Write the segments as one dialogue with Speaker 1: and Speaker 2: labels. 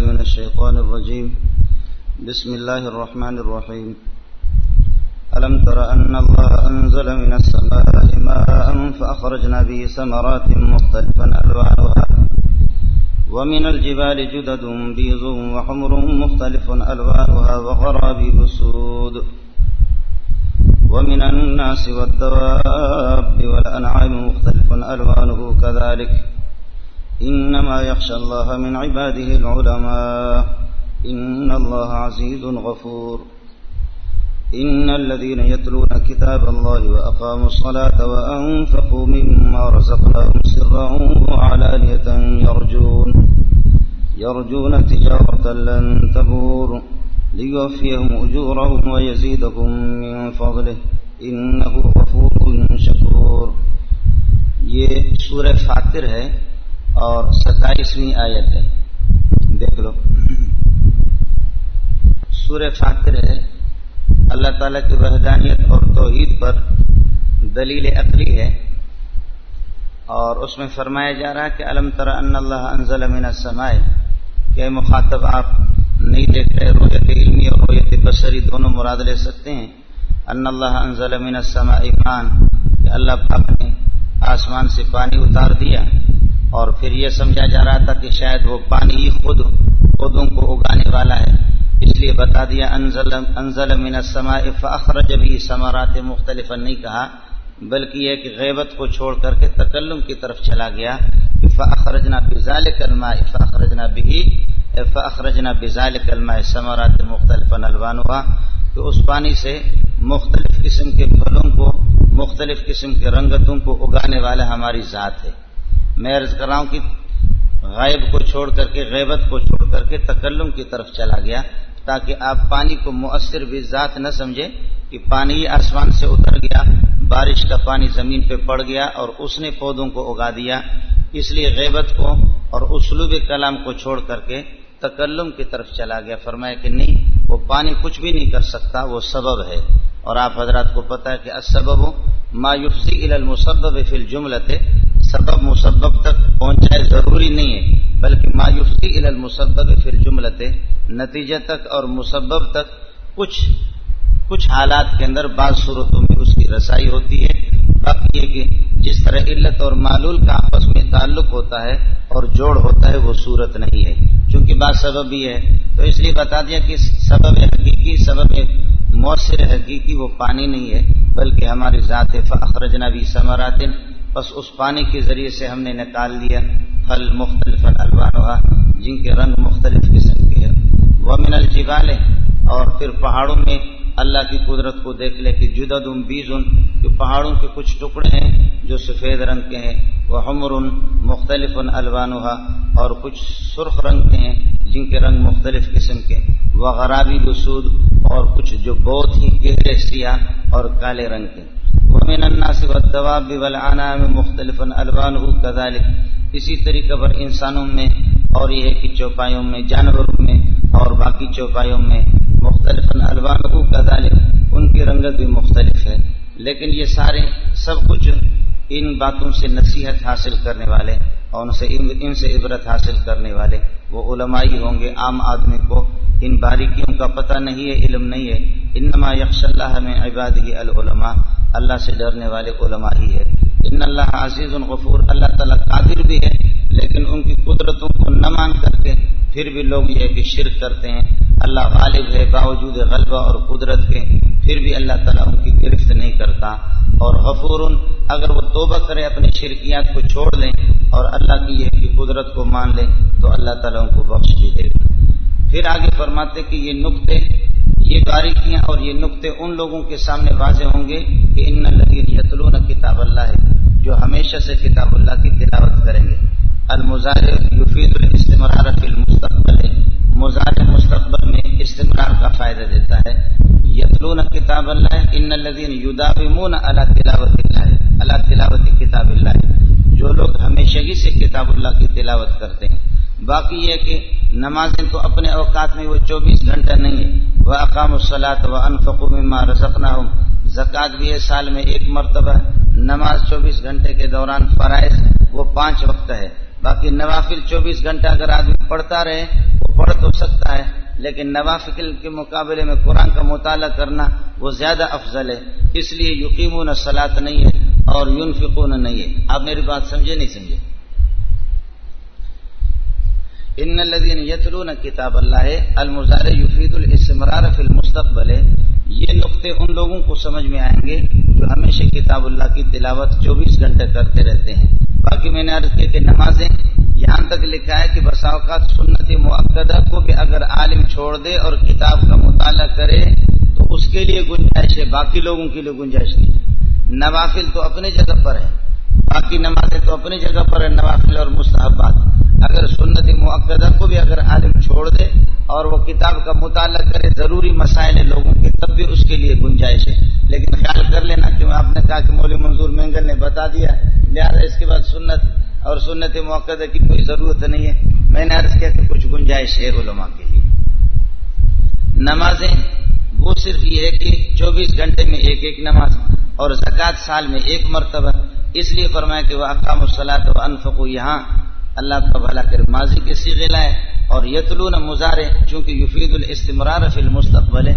Speaker 1: بالله من الشيطان الرجيم. بسم الله الرحمن الرحيم. ألم تر أن الله أنزل من السماء ماء فأخرجنا به ثمرات مختلفا ألوانها. ومن الجبال جدد بيض وحمر مختلف ألوانها وغرابيب سود. ومن الناس والدواب والأنعام مختلف ألوانه كذلك. إنما يخشى الله من عباده العلماء. إن الله عزيز غفور. إن الذين يتلون كتاب الله وأقاموا الصلاة وأنفقوا مما رزقناهم سرا وعلانية يرجون. يرجون تجارة لن تبور. ليوفيهم أجورهم ويزيدهم من فضله. إنه غفور شكور.
Speaker 2: یہ سورہ فاتر ہے اور ستائیسویں آیت ہے۔ دیکھ لو۔ سورہ فاتر ہے۔ اللہ تعالیٰ کی وحدانیت اور توحید پر دلیل عقلی ہے۔ اور اس میں فرمایا جا رہا ہے کہ علم تر ان اللہ انزل من السماء۔ کہ مخاطب، آپ نہیں دیکھ رہے، رویت علمی اور رویت بصری دونوں مراد لے سکتے ہیں۔ ان اللہ انزل من السماء ایمان کہ اللہ پاک نے آسمان سے پانی اتار دیا۔ اور پھر یہ سمجھا جا رہا تھا کہ شاید وہ پانی ہی خود پودوں کو اگانے والا ہے۔ اس لیے بتا دیا، انزل انزل من السماء فاخرج به ثمرات مختلفا۔ نہیں کہا، بلکہ یہ کہ غیبت کو چھوڑ کر کے تکلم کی طرف چلا گیا۔ فاخرجنا بذلك الماء، فاخرجنا به فاخرجنا بذلك الماء ثمرات مختلفا۔ الوانها کہ اس پانی سے مختلف قسم کے پھلوں کو، مختلف قسم کے رنگتوں کو اگانے والا ہماری ذات ہے۔ میں عرض کر رہا ہوں کہ غائب کو چھوڑ کر کے غیبت کو چھوڑ کر کے تکلم کی طرف چلا گیا تاکہ آپ پانی کو مؤثر بھی ذات نہ سمجھے کہ پانی آسمان سے اتر گیا، بارش کا پانی زمین پہ پڑ گیا اور اس نے پودوں کو اگا دیا۔ اس لیے غیبت کو اور اسلوب کلام کو چھوڑ کر کے تکلم کی طرف چلا گیا۔ فرمایا کہ نہیں، وہ پانی کچھ بھی نہیں کر سکتا، وہ سبب ہے۔ اور آپ حضرات کو پتا ہے کہ اسبب مایوفی الى المسبب فی الجملت سبب مسبب تک پہنچائے ضروری نہیں ہے، بلکہ مایوفی الى المسبب فی الجملت نتیجہ تک اور مسبب تک کچھ کچھ حالات کے اندر بعض صورتوں میں اس کی رسائی ہوتی ہے۔ باقی یہ کہ جس طرح علت اور معلول کا آپس میں تعلق ہوتا ہے اور جوڑ ہوتا ہے، وہ صورت نہیں ہے۔ چونکہ بات سبب ہی ہے، تو اس لیے بتا دیا کہ سبب حقیقی، سبب مؤثر حقیقی وہ پانی نہیں ہے، بلکہ ہماری ذات فخرجنا بھی ثمرات، بس اس پانی کے ذریعے سے ہم نے نکال لیا پھل، مختلف الوان جن کے رنگ مختلف قسم کے ہیں۔ وہ من الجبال اور پھر پہاڑوں میں اللہ کی قدرت کو دیکھ لے کہ جدد بیز کہ پہاڑوں کے کچھ ٹکڑے ہیں جو سفید رنگ کے ہیں وہ ہمر مختلف الوانحا اور کچھ سرخ رنگ کے ہیں، جن کے رنگ مختلف قسم کے وہ غرابی رسود اور کچھ جو بہت ہی گہرے سیاہ اور کالے رنگ کے ومن الناس والدواب والعنام مختلف الوان كذلك۔ اسی طریقے پر انسانوں میں اور یہ ہے کہ چوپایوں میں، جانوروں میں اور باقی چوپایوں میں مختلف الوان كذلك۔ ان کی رنگت بھی مختلف ہے لیکن یہ سارے سب کچھ ان باتوں سے نصیحت حاصل کرنے والے اور ان سے ان سے عبرت حاصل کرنے والے، وہ علمائی ہوں گے، عام آدمی کو ان باریکیوں کا پتہ نہیں ہے، علم نہیں ہے۔ انما یکش اللہ میں عباد ہی العلماء۔ اللہ سے ڈرنے والے علماء ہی ہے ان اللہ عزیز الغفور اللہ تعالیٰ قادر بھی ہے، لیکن ان کی قدرتوں کو نہ مان کر کے پھر بھی لوگ یہ کہ شرک کرتے ہیں۔ اللہ غالب ہے، باوجود غلبہ اور قدرت کے۔ پھر بھی اللہ تعالیٰ ان کی گرفت نہیں کرتا۔ اور غفور، اگر وہ توبہ کرے اپنی شرکیات کو چھوڑ لیں اور اللہ کی یہ کہ قدرت کو مان لیں، تو اللہ تعالیٰ ان کو بخش بھی دے گا۔ پھر آگے فرماتے کہ یہ نقطے، یہ باریکیاں اور یہ نقطے ان لوگوں کے سامنے واضح ہوں گے کہ ان لگین یتلون کتاب اللہ ہے جو ہمیشہ سے کتاب اللہ کی تلاوت کریں گے۔ المظاہر یفید الاستمرار فی المستقبل. مظاہر مستقبل میں استمرار کا فائدہ دیتا ہے. یتلون کتاب اللہ، ان الذین یداومون علی تلاوت اللہ، علی تلاوت کتاب اللہ. جو لوگ ہمیشگی سے کتاب اللہ کی تلاوت کرتے ہیں. باقی یہ کہ نمازیں تو اپنے اوقات میں وہ چوبیس گھنٹہ نہیں ہے وہ اقام الصلاۃ و انفق مما رزقنا ہوں زکوٰۃ بھی ہے سال میں ایک مرتبہ، نماز چوبیس گھنٹے کے دوران فرائض وہ پانچ وقت ہے. باقی نوافل چوبیس گھنٹہ اگر آدمی پڑھتا رہے، وہ پڑھ تو سکتا ہے، لیکن نوافل کے مقابلے میں قرآن کا مطالعہ کرنا وہ زیادہ افضل ہے۔ اس لیے یقین سلاد نہیں ہے اور یونفقون نہیں ہے۔ آپ میری بات سمجھے نہیں سمجھے؟ ان الذين يتلون کتاب اللہ المزار یفید الاستمرار فی المستقبل، یہ نقطے ان لوگوں کو سمجھ میں آئیں گے جو ہمیشہ کتاب اللہ کی تلاوت چوبیس گھنٹے کرتے رہتے ہیں۔ باقی میں نے عرض کیا کہ نمازیں یہاں تک لکھا ہے کہ بسا اوقات سنت معقدہ کو بھی اگر عالم چھوڑ دے اور کتاب کا مطالعہ کرے تو اس کے لیے گنجائش ہے، باقی لوگوں کے لیے گنجائش نہیں۔ نوافل تو اپنی جگہ پر ہے، باقی نمازیں تو اپنی جگہ پر ہے، نوافل اور مستحبات۔ اگر سنت معقدہ کو بھی اگر عالم چھوڑ دے اور وہ کتاب کا مطالعہ کرے، ضروری مسائل لوگوں کے، تب بھی اس کے لیے گنجائش ہے۔ لیکن خیال کر لینا کہ آپ نے کہا کہ مولوی منظور مینگل نے بتا دیا لہٰذا اس کے بعد سنت اور سنت موقع کی کوئی ضرورت نہیں ہے۔ میں نے عرض کیا کہ کچھ گنجائش ہے علماء کے لیے۔ نمازیں وہ صرف یہ ہے کہ چوبیس گھنٹے میں ایک ایک نماز اور زکوٰۃ سال میں ایک مرتبہ۔ اس لیے فرمایا کہ وہ اقام الصلاۃ و انفقو یہاں اللہ کا بھلا کر ماضی کے سیغے لائے اور یتلون مزارے چونکہ یفید الاستمرار فی المستقبل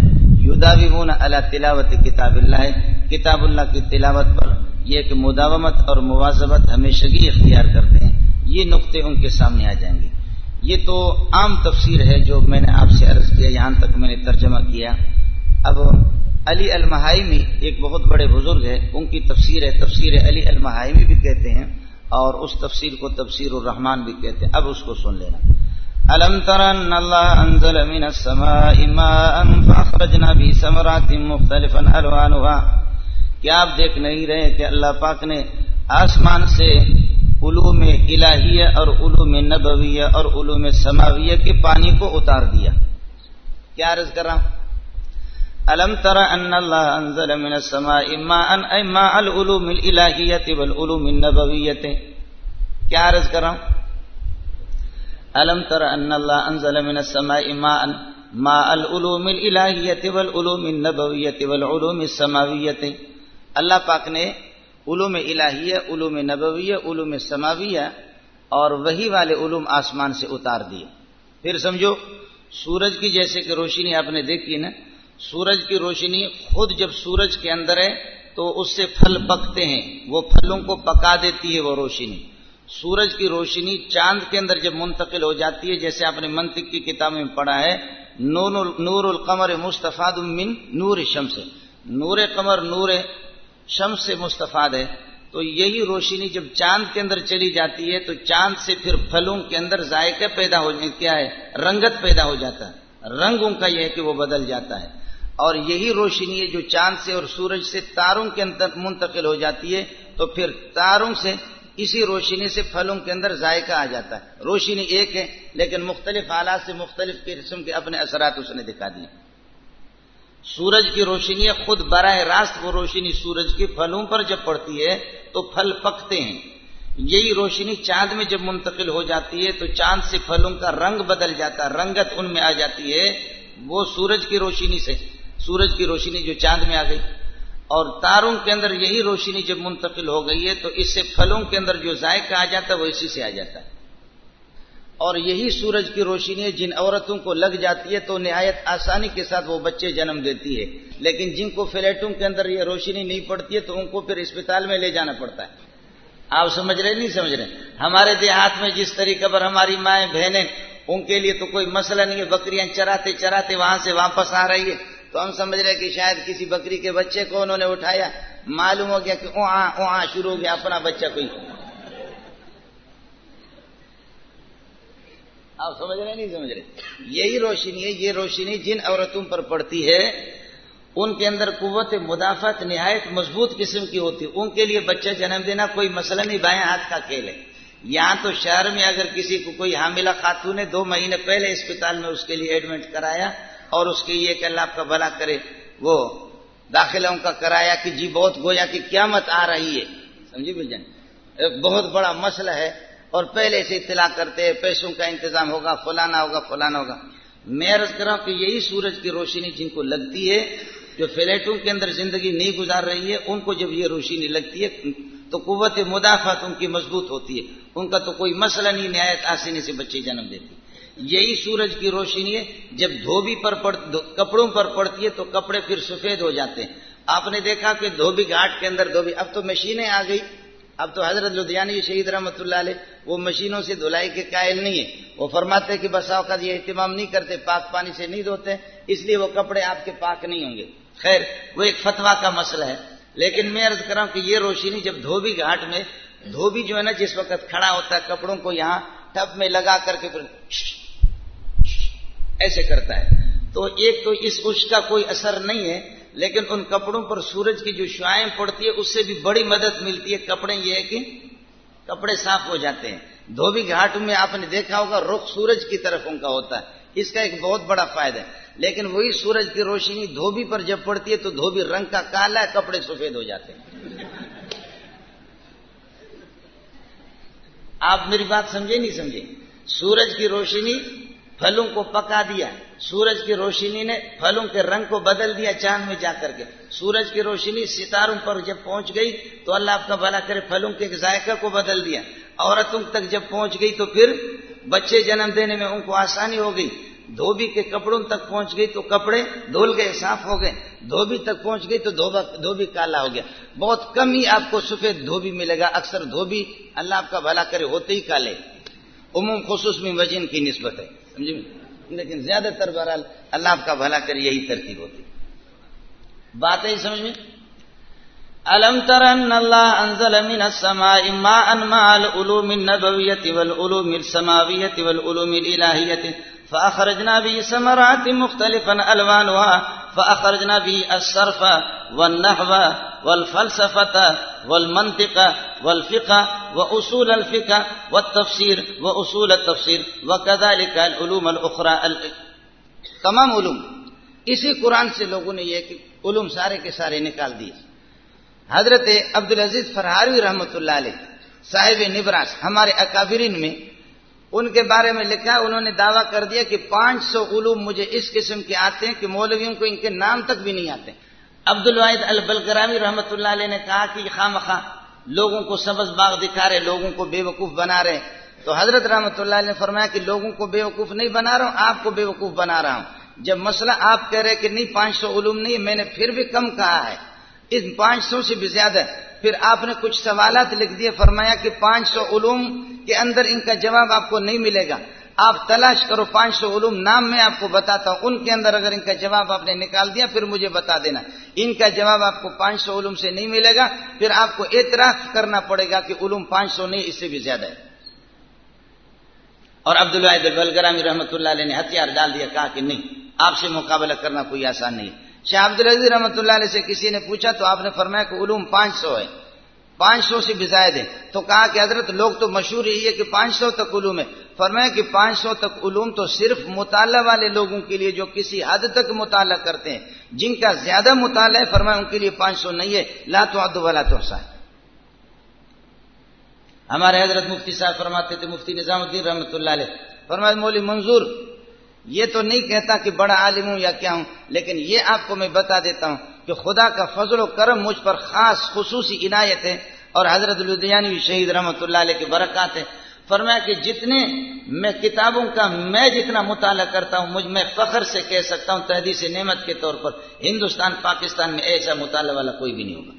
Speaker 2: یداومون علی تلاوت کتاب اللہ کتاب اللہ کی تلاوت پر یہ کہ مداومت اور مواظبت ہمیشگی اختیار کرتے ہیں، یہ نقطے ان کے سامنے آ جائیں گے۔ یہ تو عام تفسیر ہے جو میں نے آپ سے عرض کیا، یہاں تک میں نے ترجمہ کیا۔ اب علی المحائمی ایک بہت بڑے بزرگ ہے ان کی تفسیر ہے، تفسیر علی المحائمی بھی کہتے ہیں اور اس تفسیر کو تفسیر الرحمان بھی کہتے ہیں۔ اب اس کو سن لینا۔ الم ترن اللہ انزل من السماء ماء فاخرجنا به ثمرات مختلفا الوانها۔ کیا آپ دیکھ نہیں رہے کہ اللہ پاک نے آسمان سے علوم الہیہ اور علوم نبویہ اور علوم سماویہ کے پانی کو اتار دیا۔ کیا عرض کر رہا ہوں؟ الم تر ان اللہ انزل من السماء ماء اي ماء العلوم الالهيه والعلوم النبويه کیا عرض کر رہا ہوں؟ الم تر ان اللہ انزل من السماء ماء ماء العلوم الالهيه والعلوم النبويه والعلوم السماويه اللہ پاک نے علوم الہیہ، علوم نبویہ، علوم سماویہ اور وہی والے علوم آسمان سے اتار دیے۔ پھر سمجھو، سورج کی جیسے کہ روشنی آپ نے دیکھی نا، سورج کی روشنی خود جب سورج کے اندر ہے تو اس سے پھل پکتے ہیں، وہ پھلوں کو پکا دیتی ہے وہ روشنی۔ سورج کی روشنی چاند کے اندر جب منتقل ہو جاتی ہے، جیسے آپ نے منطق کی کتاب میں پڑھا ہے نور القمر مستفاد من نور شمس نور قمر، نور شمس سے مستفاد ہے، تو یہی روشنی جب چاند کے اندر چلی جاتی ہے، تو چاند سے پھر پھلوں کے اندر ذائقہ پیدا ہو کیا ہے؟ رنگت پیدا ہو جاتا ہے۔ رنگ ان کا یہ ہے کہ وہ بدل جاتا ہے۔ اور یہی روشنی ہے جو چاند سے اور سورج سے تاروں کے اندر منتقل ہو جاتی ہے، تو پھر تاروں سے اسی روشنی سے پھلوں کے اندر ذائقہ آ جاتا ہے۔ روشنی ایک ہے، لیکن مختلف حالات سے مختلف قسم کے اپنے اثرات اس نے دکھا دیے۔ سورج کی روشنی خود براہ راست وہ روشنی سورج کے پھلوں پر جب پڑتی ہے تو پھل پکتے ہیں۔ یہی روشنی چاند میں جب منتقل ہو جاتی ہے تو چاند سے پھلوں کا رنگ بدل جاتا ہے رنگت ان میں آ جاتی ہے، وہ سورج کی روشنی سے، سورج کی روشنی جو چاند میں آ گئی۔ اور تاروں کے اندر یہی روشنی جب منتقل ہو گئی ہے تو اس سے پھلوں کے اندر جو ذائقہ آ جاتا ہے وہ اسی سے آ جاتا ہے۔ اور یہی سورج کی روشنی جن عورتوں کو لگ جاتی ہے تو نہایت آسانی کے ساتھ وہ بچے جنم دیتی ہے۔ لیکن جن کو فلیٹوں کے اندر یہ روشنی نہیں پڑتی ہے تو ان کو پھر اسپتال میں لے جانا پڑتا ہے۔ آپ سمجھ رہے نہیں سمجھ رہے ہمارے دیہات میں جس طریقے پر ہماری مائیں بہنیں ان کے لیے تو کوئی مسئلہ نہیں ہے، بکریاں چراتے چراتے وہاں سے واپس آ رہی ہے۔ تو ہم سمجھ رہے کہ شاید کسی بکری کے بچے کو انہوں نے اٹھایا، معلوم ہو گیا کہ اوہاں اوہاں شروع ہو گیا اپنا بچہ کوئی۔ آپ سمجھ رہے نہیں سمجھ رہے یہی روشنی ہے، یہ روشنی جن عورتوں پر پڑتی ہے، ان کے اندر قوت مدافعت نہایت مضبوط قسم کی ہوتی ہے۔ ان کے لیے بچہ جنم دینا کوئی مسئلہ نہیں، بائیں ہاتھ کا کھیل ہے۔ یہاں تو شہر میں اگر کسی کو کوئی حاملہ خاتون ہے، دو مہینے پہلے اسپتال میں اس کے لیے ایڈمٹ کرایا اور اس کے یہ کہ اللہ آپ کا بھلا کرے، وہ داخلہ ان کا کرایا کہ جی بہت گویا کہ قیامت آ رہی ہے۔ سمجھے بھائی جان؟ بہت بڑا مسئلہ ہے۔ اور پہلے سے اطلاع کرتے ہیں، پیسوں کا انتظام ہوگا، فلانا ہوگا فلانا ہوگا۔ میں عرض کر رہا ہوں کہ یہی سورج کی روشنی جن کو لگتی ہے، جو فلیٹوں کے اندر زندگی نہیں گزار رہی ہے، ان کو جب یہ روشنی لگتی ہے، تو قوت مدافعت ان کی مضبوط ہوتی ہے۔ ان کا تو کوئی مسئلہ نہیں، نہایت آسانی سے بچے جنم دیتی یہی سورج کی روشنی ہے، جب دھوبی پر پڑ کپڑوں پر پڑتی ہے، تو کپڑے پھر سفید ہو جاتے ہیں۔ آپ نے دیکھا کہ دھوبی گھاٹ کے اندر، دھوبی، اب تو مشینیں آ گئی۔ اب تو حضرت لدھیانی شہید رحمۃ اللہ علیہ، وہ مشینوں سے دھلائی کے قائل نہیں ہے وہ فرماتے کہ بسا اوقات یہ اہتمام نہیں کرتے، پاک پانی سے نہیں دھوتے، اس لیے وہ کپڑے آپ کے پاک نہیں ہوں گے۔ خیر، وہ ایک فتوا کا مسئلہ ہے۔ لیکن میں عرض کر رہا ہوں کہ یہ روشنی جب دھوبی گھاٹ میں، دھوبی جو ہے نا، جس وقت کھڑا ہوتا ہے، کپڑوں کو یہاں ٹپ میں لگا کر کے ایسے کرتا ہے۔ تو ایک تو اس اس کا کوئی اثر نہیں ہے۔ لیکن ان کپڑوں پر سورج کی جو شعائیں پڑتی ہے اس سے بھی بڑی مدد ملتی ہے۔ کپڑے یہ ہے کہ کپڑے صاف ہو جاتے ہیں۔ دھوبی گھاٹ میں آپ نے دیکھا ہوگا، رخ سورج کی طرف ان کا ہوتا ہے۔ اس کا ایک بہت بڑا فائدہ ہے۔ لیکن وہی سورج کی روشنی دھوبی پر جب پڑتی ہے، تو دھوبی رنگ کا کالا ہے کپڑے سفید ہو جاتے ہیں۔ آپ میری بات سمجھے نہیں سمجھے؟ سورج کی روشنی پھلوں کو پکا دیا، سورج کی روشنی نے پھلوں کے رنگ کو بدل دیا چاند میں جا کر کے۔ سورج کی روشنی ستاروں پر جب پہنچ گئی تو اللہ آپ کا بھلا کرے پھلوں کے ذائقہ کو بدل دیا۔ عورتوں تک جب پہنچ گئی تو پھر بچے جنم دینے میں ان کو آسانی ہو گئی۔ دھوبی کے کپڑوں تک پہنچ گئی تو کپڑے دھول گئے، صاف ہو گئے۔ دھوبی تک پہنچ گئی تو دھوبی کالا ہو گیا۔ بہت کم ہی آپ کو سفید دھوبی ملے گا، اکثر دھوبی اللہ آپ کا بھلا کرے ہوتے ہی کالے۔ عموم خصوص میں وجن کی نسبت ہے۔ سمجھے لیکن زیادہ تر بہرحال اللہ آپ کا بھلا کر یہی ترتیب ہوتی۔ بات ہے سمجھ میں؟ الم تر اللہ انزل من السماء ماء مع العلوم النبوية والعلوم السماوية والعلوم الالهية فاخرجنا به ثمرات مختلفا الوانها فاخرجنا به الصرف والنحو والفلسفه والمنطق والفقه واصول الفقه والتفسير واصول التفسير وكذلك العلوم الاخرى تمام علوم. اسی قرآن سے لوگوں نے یہ کہ علوم سارے کے سارے نکال دیے. حضرت عبد العزیز رحمۃ اللہ علیہ، صاحب نبراس، ہمارے اکابرین میں، ان کے بارے میں لکھا، انہوں نے دعویٰ کر دیا کہ پانچ سو علوم مجھے اس قسم کے آتے ہیں کہ مولویوں کو ان کے نام تک بھی نہیں آتے عبد الواحد البلگرامی رحمۃ اللہ علیہ نے کہا کہ خواہ مخواہ لوگوں کو سبز باغ دکھا رہے، لوگوں کو بے وقوف بنا رہے۔ تو حضرت رحمۃ اللہ علیہ نے فرمایا کہ لوگوں کو بے وقوف نہیں بنا رہا ہوں، آپ کو بے وقوف بنا رہا ہوں۔ جب مسئلہ آپ کہہ رہے کہ نہیں، پانچ سو علوم نہیں، میں نے پھر بھی کم کہا ہے۔ اس پانچ سو سے بھی زیادہ۔ پھر آپ نے کچھ سوالات لکھ دیے، فرمایا کہ پانچ سو علوم کے اندر ان کا جواب آپ کو نہیں ملے گا۔ آپ تلاش کرو، پانچ سو علوم نام میں آپ کو بتاتا ہوں۔ ان کے اندر اگر ان کا جواب آپ نے نکال دیا، پھر مجھے بتا دینا۔ ان کا جواب آپ کو پانچ سو علوم سے نہیں ملے گا، پھر آپ کو اعتراف کرنا پڑے گا کہ علوم پانچ سو نہیں، اس سے بھی زیادہ ہے۔ اور عبداللہ بلگرامی رحمۃ اللہ علیہ نے ہتھیار ڈال دیا، کہا کہ نہیں، آپ سے مقابلہ کرنا کوئی آسان نہیں شاہ عبد العزیز رحمۃ اللہ علیہ سے کسی نے پوچھا تو آپ نے فرمایا کہ علوم پانچ سو ہے۔ پانچ سو سے بھی زائد ہے۔ تو کہا کہ حضرت لوگ تو مشہور ہی ہے کہ پانچ سو تک علوم ہے۔ فرمایا کہ پانچ سو تک علوم تو صرف مطالعہ والے لوگوں کے لیے جو کسی حد تک مطالعہ کرتے ہیں، جن کا زیادہ مطالعہ ہے، فرمایا ان کے لیے پانچ سو نہیں ہے۔ لا تو ادو والا تو ہمارے حضرت مفتی صاحب فرماتے تھے، مفتی نظام الدین رحمۃ اللہ علیہ۔ فرمایا مولی منظور، یہ تو نہیں کہتا کہ بڑا عالم ہوں یا کیا ہوں، لیکن یہ آپ کو میں بتا دیتا ہوں کہ خدا کا فضل و کرم مجھ پر خاص خصوصی عنایت ہے اور حضرت الدیانی شہید رحمۃ اللہ علیہ کے برکات ہے۔ فرمایا کہ جتنے میں کتابوں کا میں جتنا مطالعہ کرتا ہوں، مجھ میں فخر سے کہہ سکتا ہوں، تحدیث نعمت کے طور پر ہندوستان، پاکستان میں ایسا مطالعہ والا کوئی بھی نہیں ہوگا۔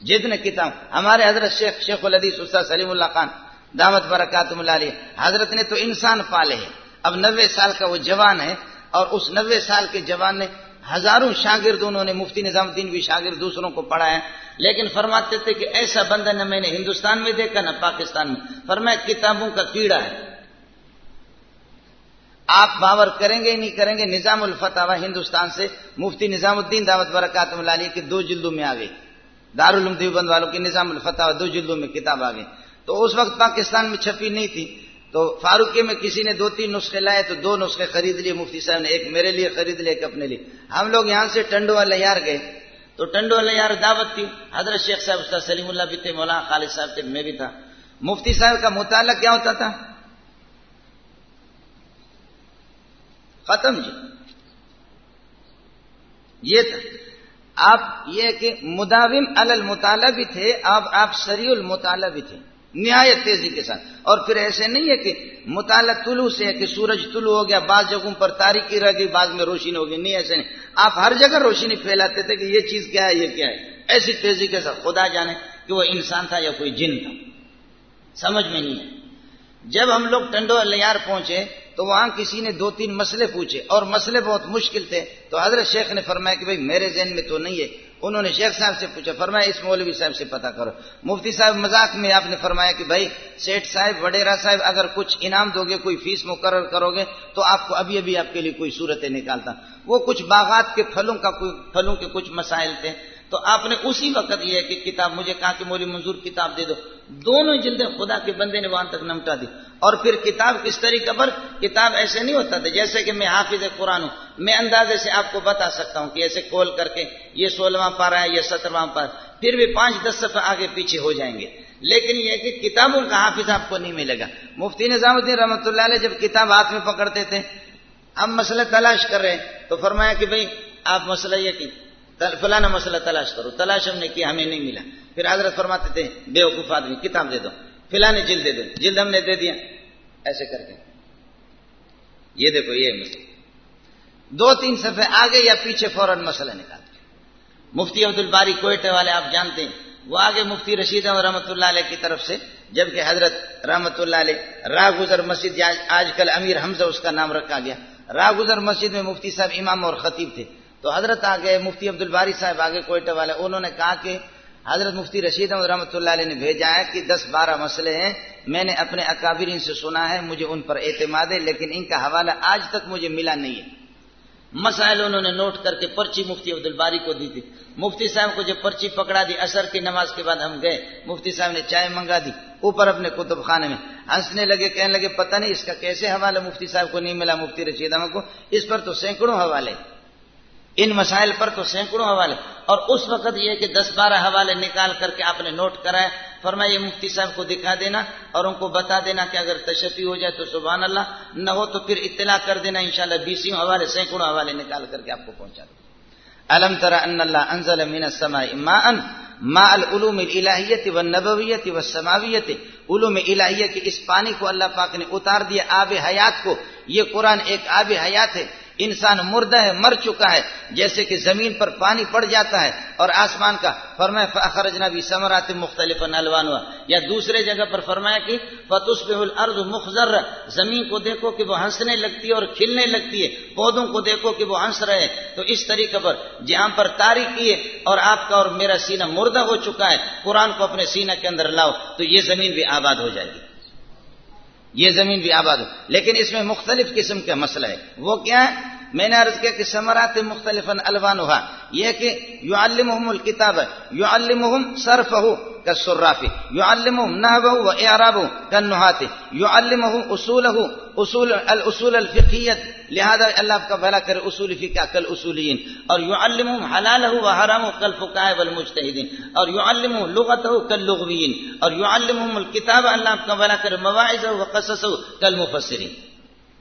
Speaker 2: جتنے کتاب، ہمارے حضرت شیخ شیخ الحدیث استاد سلیم اللہ خان دامت برکات اللہ علیہ، حضرت نے تو انسان پالے ہیں اب نوے سال کا وہ جوان ہے اور اس نوے سال کے جوان نے ہزاروں شاگرد انہوں نے مفتی نظام الدین بھی شاگرد دوسروں کو پڑھایا لیکن فرماتے تھے کہ ایسا بندہ نہ میں نے ہندوستان میں دیکھا، نہ پاکستان میں۔ فرمایا کتابوں کا کیڑا ہے۔ آپ باور کریں گے نہیں کریں گے، نظام الفتح ہندوستان سے مفتی نظام الدین دعوت برکات ملالی کے دو جلدوں میں آ گئی دارالعلوم دیوبند والوں کی نظام الفتح دو جلدوں میں کتاب آ گئی تو اس وقت پاکستان میں چھپی نہیں تھی۔ تو فاروقی میں کسی نے دو تین نسخے لائے تو دو نسخے خرید لیے، مفتی صاحب نے ایک میرے لیے خرید لیے ایک اپنے لیے۔ ہم لوگ یہاں سے ٹنڈو والے یار گئے۔ تو ٹنڈو والے یار دعوت تھی۔ حضرت شیخ صاحب، استاد سلیم اللہ بھی تھے، مولانا خالد صاحب تھے، میں بھی تھا۔ مفتی صاحب کا مطالعہ کیا ہوتا تھا؟ ختم جی۔ یہ تھا۔ آپ یہ کہ مداوم المطالعہ بھی تھے، اب آپ سری المطالعہ بھی تھے۔ نہایت تیزی کے ساتھ۔ اور پھر ایسے نہیں ہے کہ مطالعہ طلوع سے ہے کہ سورج طلوع ہو گیا، بعض جگہوں پر تاریخی رہ گئی، بعض میں روشنی ہو گئی۔ نہیں، ایسے نہیں۔ آپ ہر جگہ روشنی پھیلاتے تھے کہ یہ چیز کیا ہے، یہ کیا ہے۔ ایسی تیزی کے ساتھ خدا جانے کہ وہ انسان تھا یا کوئی جن تھا۔ سمجھ میں نہیں ہے۔ جب ہم لوگ ٹنڈو لیار پہنچے تو وہاں کسی نے دو تین مسئلے پوچھے اور مسئلے بہت مشکل تھے۔ تو حضرت شیخ نے فرمایا کہ بھائی، میرے ذہن میں تو نہیں ہے۔ انہوں نے شیخ صاحب سے پوچھا، فرمایا، اس مولوی صاحب سے پتا کرو۔ مفتی صاحب مذاق میں آپ نے فرمایا کہ بھائی سیٹ صاحب وڈیرا صاحب اگر کچھ انعام دو گے، کوئی فیس مقرر کرو گے، تو آپ کو ابھی ابھی آپ کے لیے کوئی صورتیں نکالتا۔ وہ کچھ باغات کے پھلوں کا کوئی پھلوں کے کچھ مسائل تھے۔ تو آپ نے اسی وقت یہ کہ کتاب مجھے کہا کہ مولی منظور کتاب دے دو۔ دونوں جلدیں خدا کے بندے نے وہاں تک نمٹا دی۔ اور پھر کتاب کس طریقے پر کتاب ایسے نہیں ہوتا تھا جیسے کہ میں حافظ قرآن ہوں۔ میں اندازے سے آپ کو بتا سکتا ہوں کہ ایسے کول کر کے یہ سولہواں پارا ہے، یہ سترواں پارا پھر بھی پانچ، دس صفحہ آگے پیچھے ہو جائیں گے۔ لیکن یہ کہ کتابوں کا حافظ آپ کو نہیں ملے گا۔ مفتی نظام الدین رحمۃ اللہ علیہ جب کتاب ہاتھ میں پکڑتے تھے، ہم مسئلہ تلاش کر رہے ہیں۔ تو فرمایا کہ بھائی، آپ مسئلہ یہ کہ فلانا مسئلہ تلاش کرو۔ تلاش ہم نے کیا ہمیں نہیں ملا۔ پھر حضرت فرماتے تھے، بے وقوف آدمی، کتاب دے دو۔ فلانے جلد دے دو۔ جلد ہم نے دے دیا۔ ایسے کر کے۔ یہ دیکھو، یہ مسئلہ۔ دو تین صفحے آگے یا پیچھے فوراً مسئلہ نکال۔ مفتی عبد الباری کوئٹے والے آپ جانتے ہیں۔ وہ آگے مفتی رشید احمد رحمۃ اللہ علیہ کی طرف سے، جبکہ حضرت رحمۃ اللہ علیہ راہ گزر مسجد آج کل امیر حمزہ اس کا نام رکھا گیا۔ راہ گزر مسجد میں مفتی صاحب امام اور خطیب تھے۔ تو حضرت آگے مفتی عبد الباری صاحب آگے کوئٹہ والے، انہوں نے کہا کہ حضرت مفتی رشید احمد رحمۃ اللہ علیہ نے بھیجا ہے کہ دس بارہ مسئلے ہیں، میں نے اپنے اکابرین سے سنا ہے، مجھے ان پر اعتماد ہے، لیکن ان کا حوالہ آج تک مجھے ملا نہیں ہے۔ مسائل انہوں نے نوٹ کر کے پرچی مفتی عبد الباری کو دی تھی۔ مفتی صاحب کو جب پرچی پکڑا دی اثر کی نماز کے بعد ہم گئے، مفتی صاحب نے چائے منگا دی اوپر اپنے کتب خانے میں۔ ہنسنے لگے، کہنے لگے، پتہ نہیں اس کا کیسے حوالہ مفتی صاحب کو نہیں ملا، مفتی رشید احمد کو۔ اس پر تو سینکڑوں حوالے ان مسائل پر تو سینکڑوں حوالے، اور اس وقت یہ کہ دس بارہ حوالے نکال کر کے آپ نے نوٹ کرائے فرمایا یہ مفتی صاحب کو دکھا دینا اور ان کو بتا دینا کہ اگر تشفی ہو جائے تو سبحان اللہ، نہ ہو تو پھر اطلاع کر دینا انشاءاللہ شاء بیسوں حوالے، سینکڑوں حوالے نکال کر کے آپ کو پہنچا دیں الم ترا ان اللہ انزل من السماء ماء ما العلوم الالہیت والنبویت والسماویت علوم الہیہ کے اس پانی کو اللہ پاک نے اتار دیا آب حیات کو۔ یہ قرآن ایک آب حیات ہے۔ انسان مردہ ہے، مر چکا ہے، جیسے کہ زمین پر پانی پڑ جاتا ہے اور آسمان کا فرمایا فخرجنا بھی سمرات مختلف نلوانوا یا دوسرے جگہ پر فرمایا کہ فتس الارض مخضر زمین کو دیکھو کہ وہ ہنسنے لگتی ہے اور کھلنے لگتی ہے۔ پودوں کو دیکھو کہ وہ ہنس رہے تو اس طریقے پر جہاں پر تاریخی ہے اور آپ کا اور میرا سینہ مردہ ہو چکا ہے، قرآن کو اپنے سینہ کے اندر لاؤ تو یہ زمین بھی آباد ہو جائے گی۔ یہ زمین بھی آباد ہو۔ لیکن اس میں مختلف قسم کا مسئلہ ہے وہ کیا ہے میں نے عرض کیا کہ سمرات مختلف الوان ہوا یہ کہ یو المحم الکتاب یو المحم صرف ہو کا سرافی یو المحم نہ و اعراب کا نحات یو المحم اصول ہو اصول الاصول الفقیت لہذا اللہ کا بھلا کرے اصول فقہ کل اصولین اور یو المحم حلال ہو و حرام کل فقائے والمجتہدین اور یو المحم لغت ہو کل لغوین اور یو المحم الکتاب اللہ کا بھلا کرے مواعظ ہو و قصص ہو کل مفسرین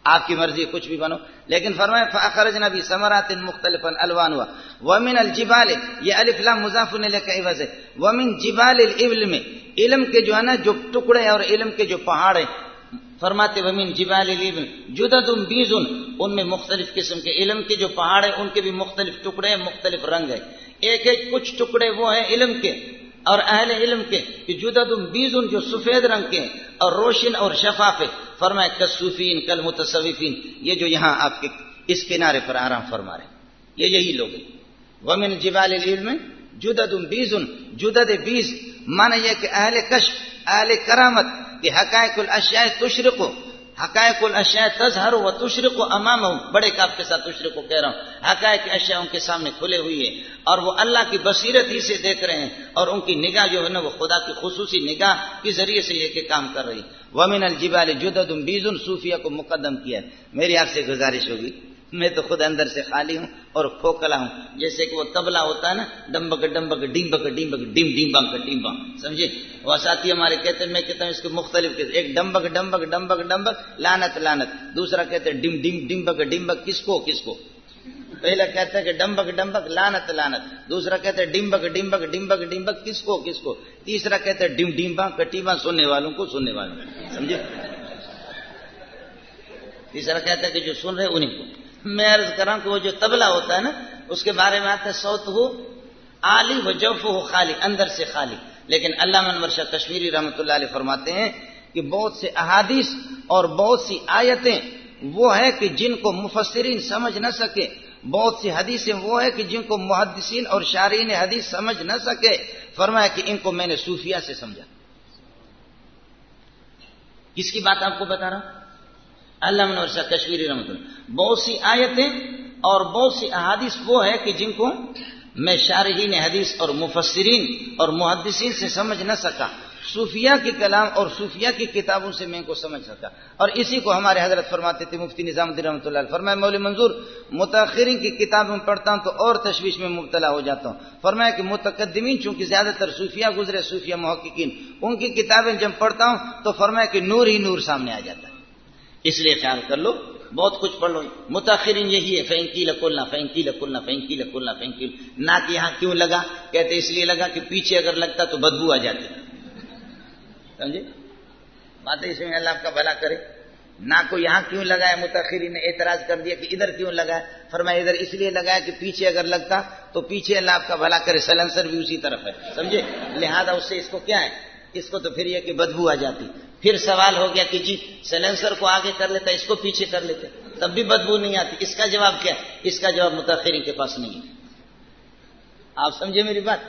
Speaker 2: آپ کی مرضی کچھ بھی بنو۔ لیکن فرمائے فخرج نبی سمرات مختلف الوان ہوا ومن الجبال، یہ الف لام مضاف نے کا عوض ہے۔ ومن جبال العلم علم کے جو ہے نا، جو ٹکڑے اور علم کے جو پہاڑ ہیں فرماتے، ومن جبال العلم جدد، بیز۔ ان میں مختلف قسم کے علم کے جو پہاڑ ہیں ان کے بھی مختلف ٹکڑے ہیں مختلف رنگ ہیں۔ ایک ایک کچھ ٹکڑے وہ ہیں علم کے اور اہل علم کے کہ جدد، بیز جو سفید رنگ کے اور روشن اور شفاف فرمائے کسوفین کل متصوفین یہ جو یہاں آپ کے اس کنارے پر آرام فرما رہے یہ یہی لوگ ہیں۔ ومن جبال العلم جدد بیز جدد بیز مانا یہ کہ اہل کشف، اہل کرامت، کہ حقائق الاشیاء تشرق حقائق الاشیاء تظہر و تشرق و امام بڑے کاف کے ساتھ تشرق کو کہہ رہا ہوں، حقائق اشیاء ان کے سامنے کھلے ہوئی ہے اور وہ اللہ کی بصیرت ہی سے دیکھ رہے ہیں، اور ان کی نگاہ جو ہے نا، وہ خدا کی خصوصی نگاہ کے ذریعے سے یہ کہ کام کر رہی ہے ومن الجبال جدد بیزن صوفیہ کو مقدم کیا میری آپ سے گزارش ہوگی، میں تو خود اندر سے خالی ہوں اور کھوکھلا ہوں۔ جیسے کہ وہ تبلا ہوتا ہے نا ڈمبک ڈمبک ڈیمبک ڈیمبک ڈیم ڈیمبا کا سمجھے؟ وہ ساتھی ہمارے کہتے ہیں، میں کہتا ہوں اس کے مختلف کہتے ایک ڈمبک ڈمبک ڈمبک ڈمبک لانت لانت دوسرا کہتے ہیں ڈم ڈم ڈمبک ڈیمبک، کس کو کس کو؟ پہلا کہتا ہے کہ ڈمبک ڈمبک لانت لانت دوسرا کہتا ہے ڈمبک ڈمبک ڈمبک ڈمبک کس کو کس کو؟ تیسرا کہتا ہے ڈم ڈمبا کٹیبا سننے والوں کو سننے والوں۔ سمجھے؟ تیسرا کہتا ہے کہ جو سن رہے انہیں کو۔ میں عرض کرا کہ وہ جو تبلا ہوتا ہے نا، اس کے بارے میں آتا ہے سوت ہو علی و جوف ہو، خالی، اندر سے خالی۔ لیکن اللہ منور شاہ کشمیری رحمۃ اللہ علیہ فرماتے ہیں کہ بہت سے احادیث اور بہت سی آیتیں وہ ہے کہ جن کو مفسرین سمجھ نہ سکے بہت سی حدیثیں وہ ہے کہ جن کو محدثین اور شارین حدیث سمجھ نہ سکے۔ فرمایا کہ ان کو میں نے صوفیہ سے سمجھا۔ کس کی بات آپ کو بتا رہا ہوں؟ اللہ منور شاہ کشمیری رحمۃ اللہ۔ بہت سی آیتیں اور بہت سی احادیث وہ ہے کہ جن کو میں شارحین حدیث اور مفسرین اور محدثین سے سمجھ نہ سکا۔ صوفیہ کی کلام اور صوفیہ کی کتابوں سے میں کو سمجھ سکا اور اسی کو ہمارے حضرت فرماتے تھے، مفتی نظام الدین رحمۃ اللہ فرمایا مول منظور متاثرین کی کتابوں میں پڑھتا ہوں تو اور تشویش میں مبتلا ہو جاتا ہوں۔ فرمایا کہ متقدمین چونکہ زیادہ تر صوفیہ گزرے صوفیہ محققین، ان کی کتابیں جب پڑھتا ہوں تو فرمایا کہ نور ہی نور سامنے آ جاتا ہے۔ اس لیے خیال کر لو، بہت کچھ پڑھ لو۔ متاثرین یہی ہے فینکی لکولنا فینکی لکولنا فینکی لکولنا فینکی ناک یہاں کیوں لگا؟ کہتے اس لیے لگا کہ پیچھے اگر لگتا تو بدبو آ جاتی۔ سمجھے؟ بات اس میں اللہ آپ کا بھلا کرے۔ ناک کو یہاں کیوں لگایا متاثرین نے اعتراض کر دیا کہ ادھر کیوں لگایا؟ فرمایا ادھر اس لیے لگایا کہ پیچھے اگر لگتا تو پیچھے اللہ آپ کا بھلا کرے، سلنسر بھی اسی طرف ہے۔ سمجھے؟ لہذا اس سے اس کو کیا ہے؟ اس کو تو پھر یہ کہ بدبو آ جاتی۔ پھر سوال ہو گیا کہ جی سلنسر کو آگے کر لیتا اس کو پیچھے کر لیتے تب بھی بدبو نہیں آتی۔ اس کا جواب کیا اس کا جواب متاثرین کے پاس نہیں ہے۔ آپ سمجھے میری بات؟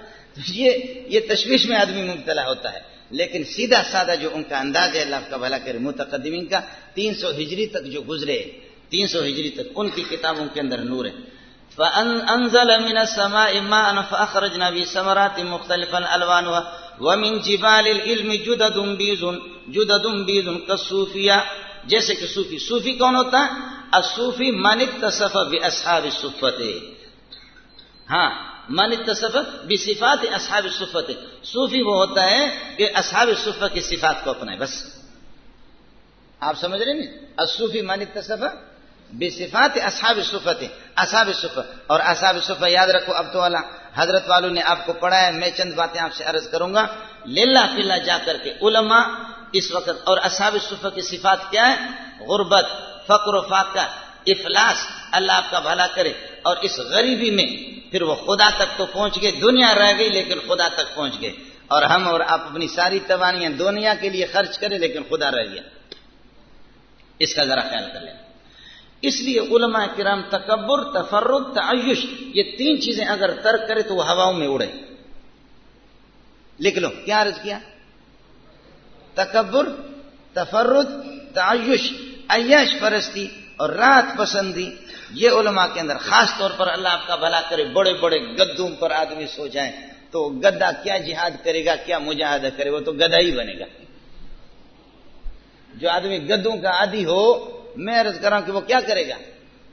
Speaker 2: یہ یہ تشویش میں آدمی مبتلا ہوتا ہے۔ لیکن سیدھا سادہ جو ان کا انداز ہے، اللہ کا بھلا کرے، متقدمین کا، تین سو ہجری تک جو گزرے، تین سو ہجری تک، ان کی کتابوں کے اندر نور ہے۔ فأنزل من السماء ماء فأخرجنا به ثمرات مختلفا ألوانها ومن جبال العلم جدد بيض جدد بيض كالصوفية جیسے کہ صوفی صوفی کون ہوتا ہے؟ الصوفی من اتصف باصحاب الصفت ہاں من اتصف بصفات اصحاب الصفت صوفی وہ ہوتا ہے کہ اصحاب الصفت کی صفات کو اپنائے، بس۔ آپ سمجھ رہے ہیں؟ الصوفی من اتصف بصفات اصحاب صفت اصحاب صفت۔ اور اصحاب صفت یاد رکھو اب تو اللہ حضرت والوں نے آپ کو پڑھا ہے میں چند باتیں آپ سے عرض کروں گا۔ للہ فلّہ جا کر کے علماء اس وقت، اور اصحاب صفت کی صفات کیا ہے؟ غربت، فقر و فاقہ۔ افلاس اللہ آپ کا بھلا کرے اور اس غریبی میں پھر وہ خدا تک تو پہنچ گئے، دنیا رہ گئی لیکن خدا تک پہنچ گئے۔ اور ہم اور آپ اپنی ساری توانیاں دنیا کے لیے خرچ کریں لیکن خدا رہ گیا۔ اس کا ذرا خیال کر لیں۔ اس لیے علماء کرام تکبر تفرد تعیش، یہ تین چیزیں اگر ترک کرے تو وہ ہواؤں میں اڑے لکھ لو، کیا عرض کیا؟ تکبر تفرد تعیش عیش پرستی اور رات پسندی، یہ علماء کے اندر خاص طور پر اللہ آپ کا بھلا کرے، بڑے بڑے گدوں پر آدمی سو جائیں، تو گدا کیا جہاد کرے گا، کیا مجاہدہ کرے، وہ تو گدا ہی بنے گا۔ جو آدمی گدوں کا عادی ہو، میں عرض کر رہا ہوں کہ وہ کیا کرے گا؟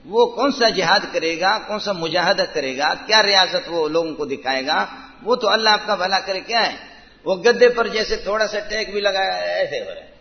Speaker 2: وہ کون سا جہاد کرے گا، کون سا مجاہدہ کرے گا، کیا ریاست وہ لوگوں کو دکھائے گا؟ وہ تو اللہ آپ کا بھلا کرے، کیا ہے؟ وہ گدے پر جیسے تھوڑا سا ٹیک بھی لگایا ایسے ہو رہا ہے۔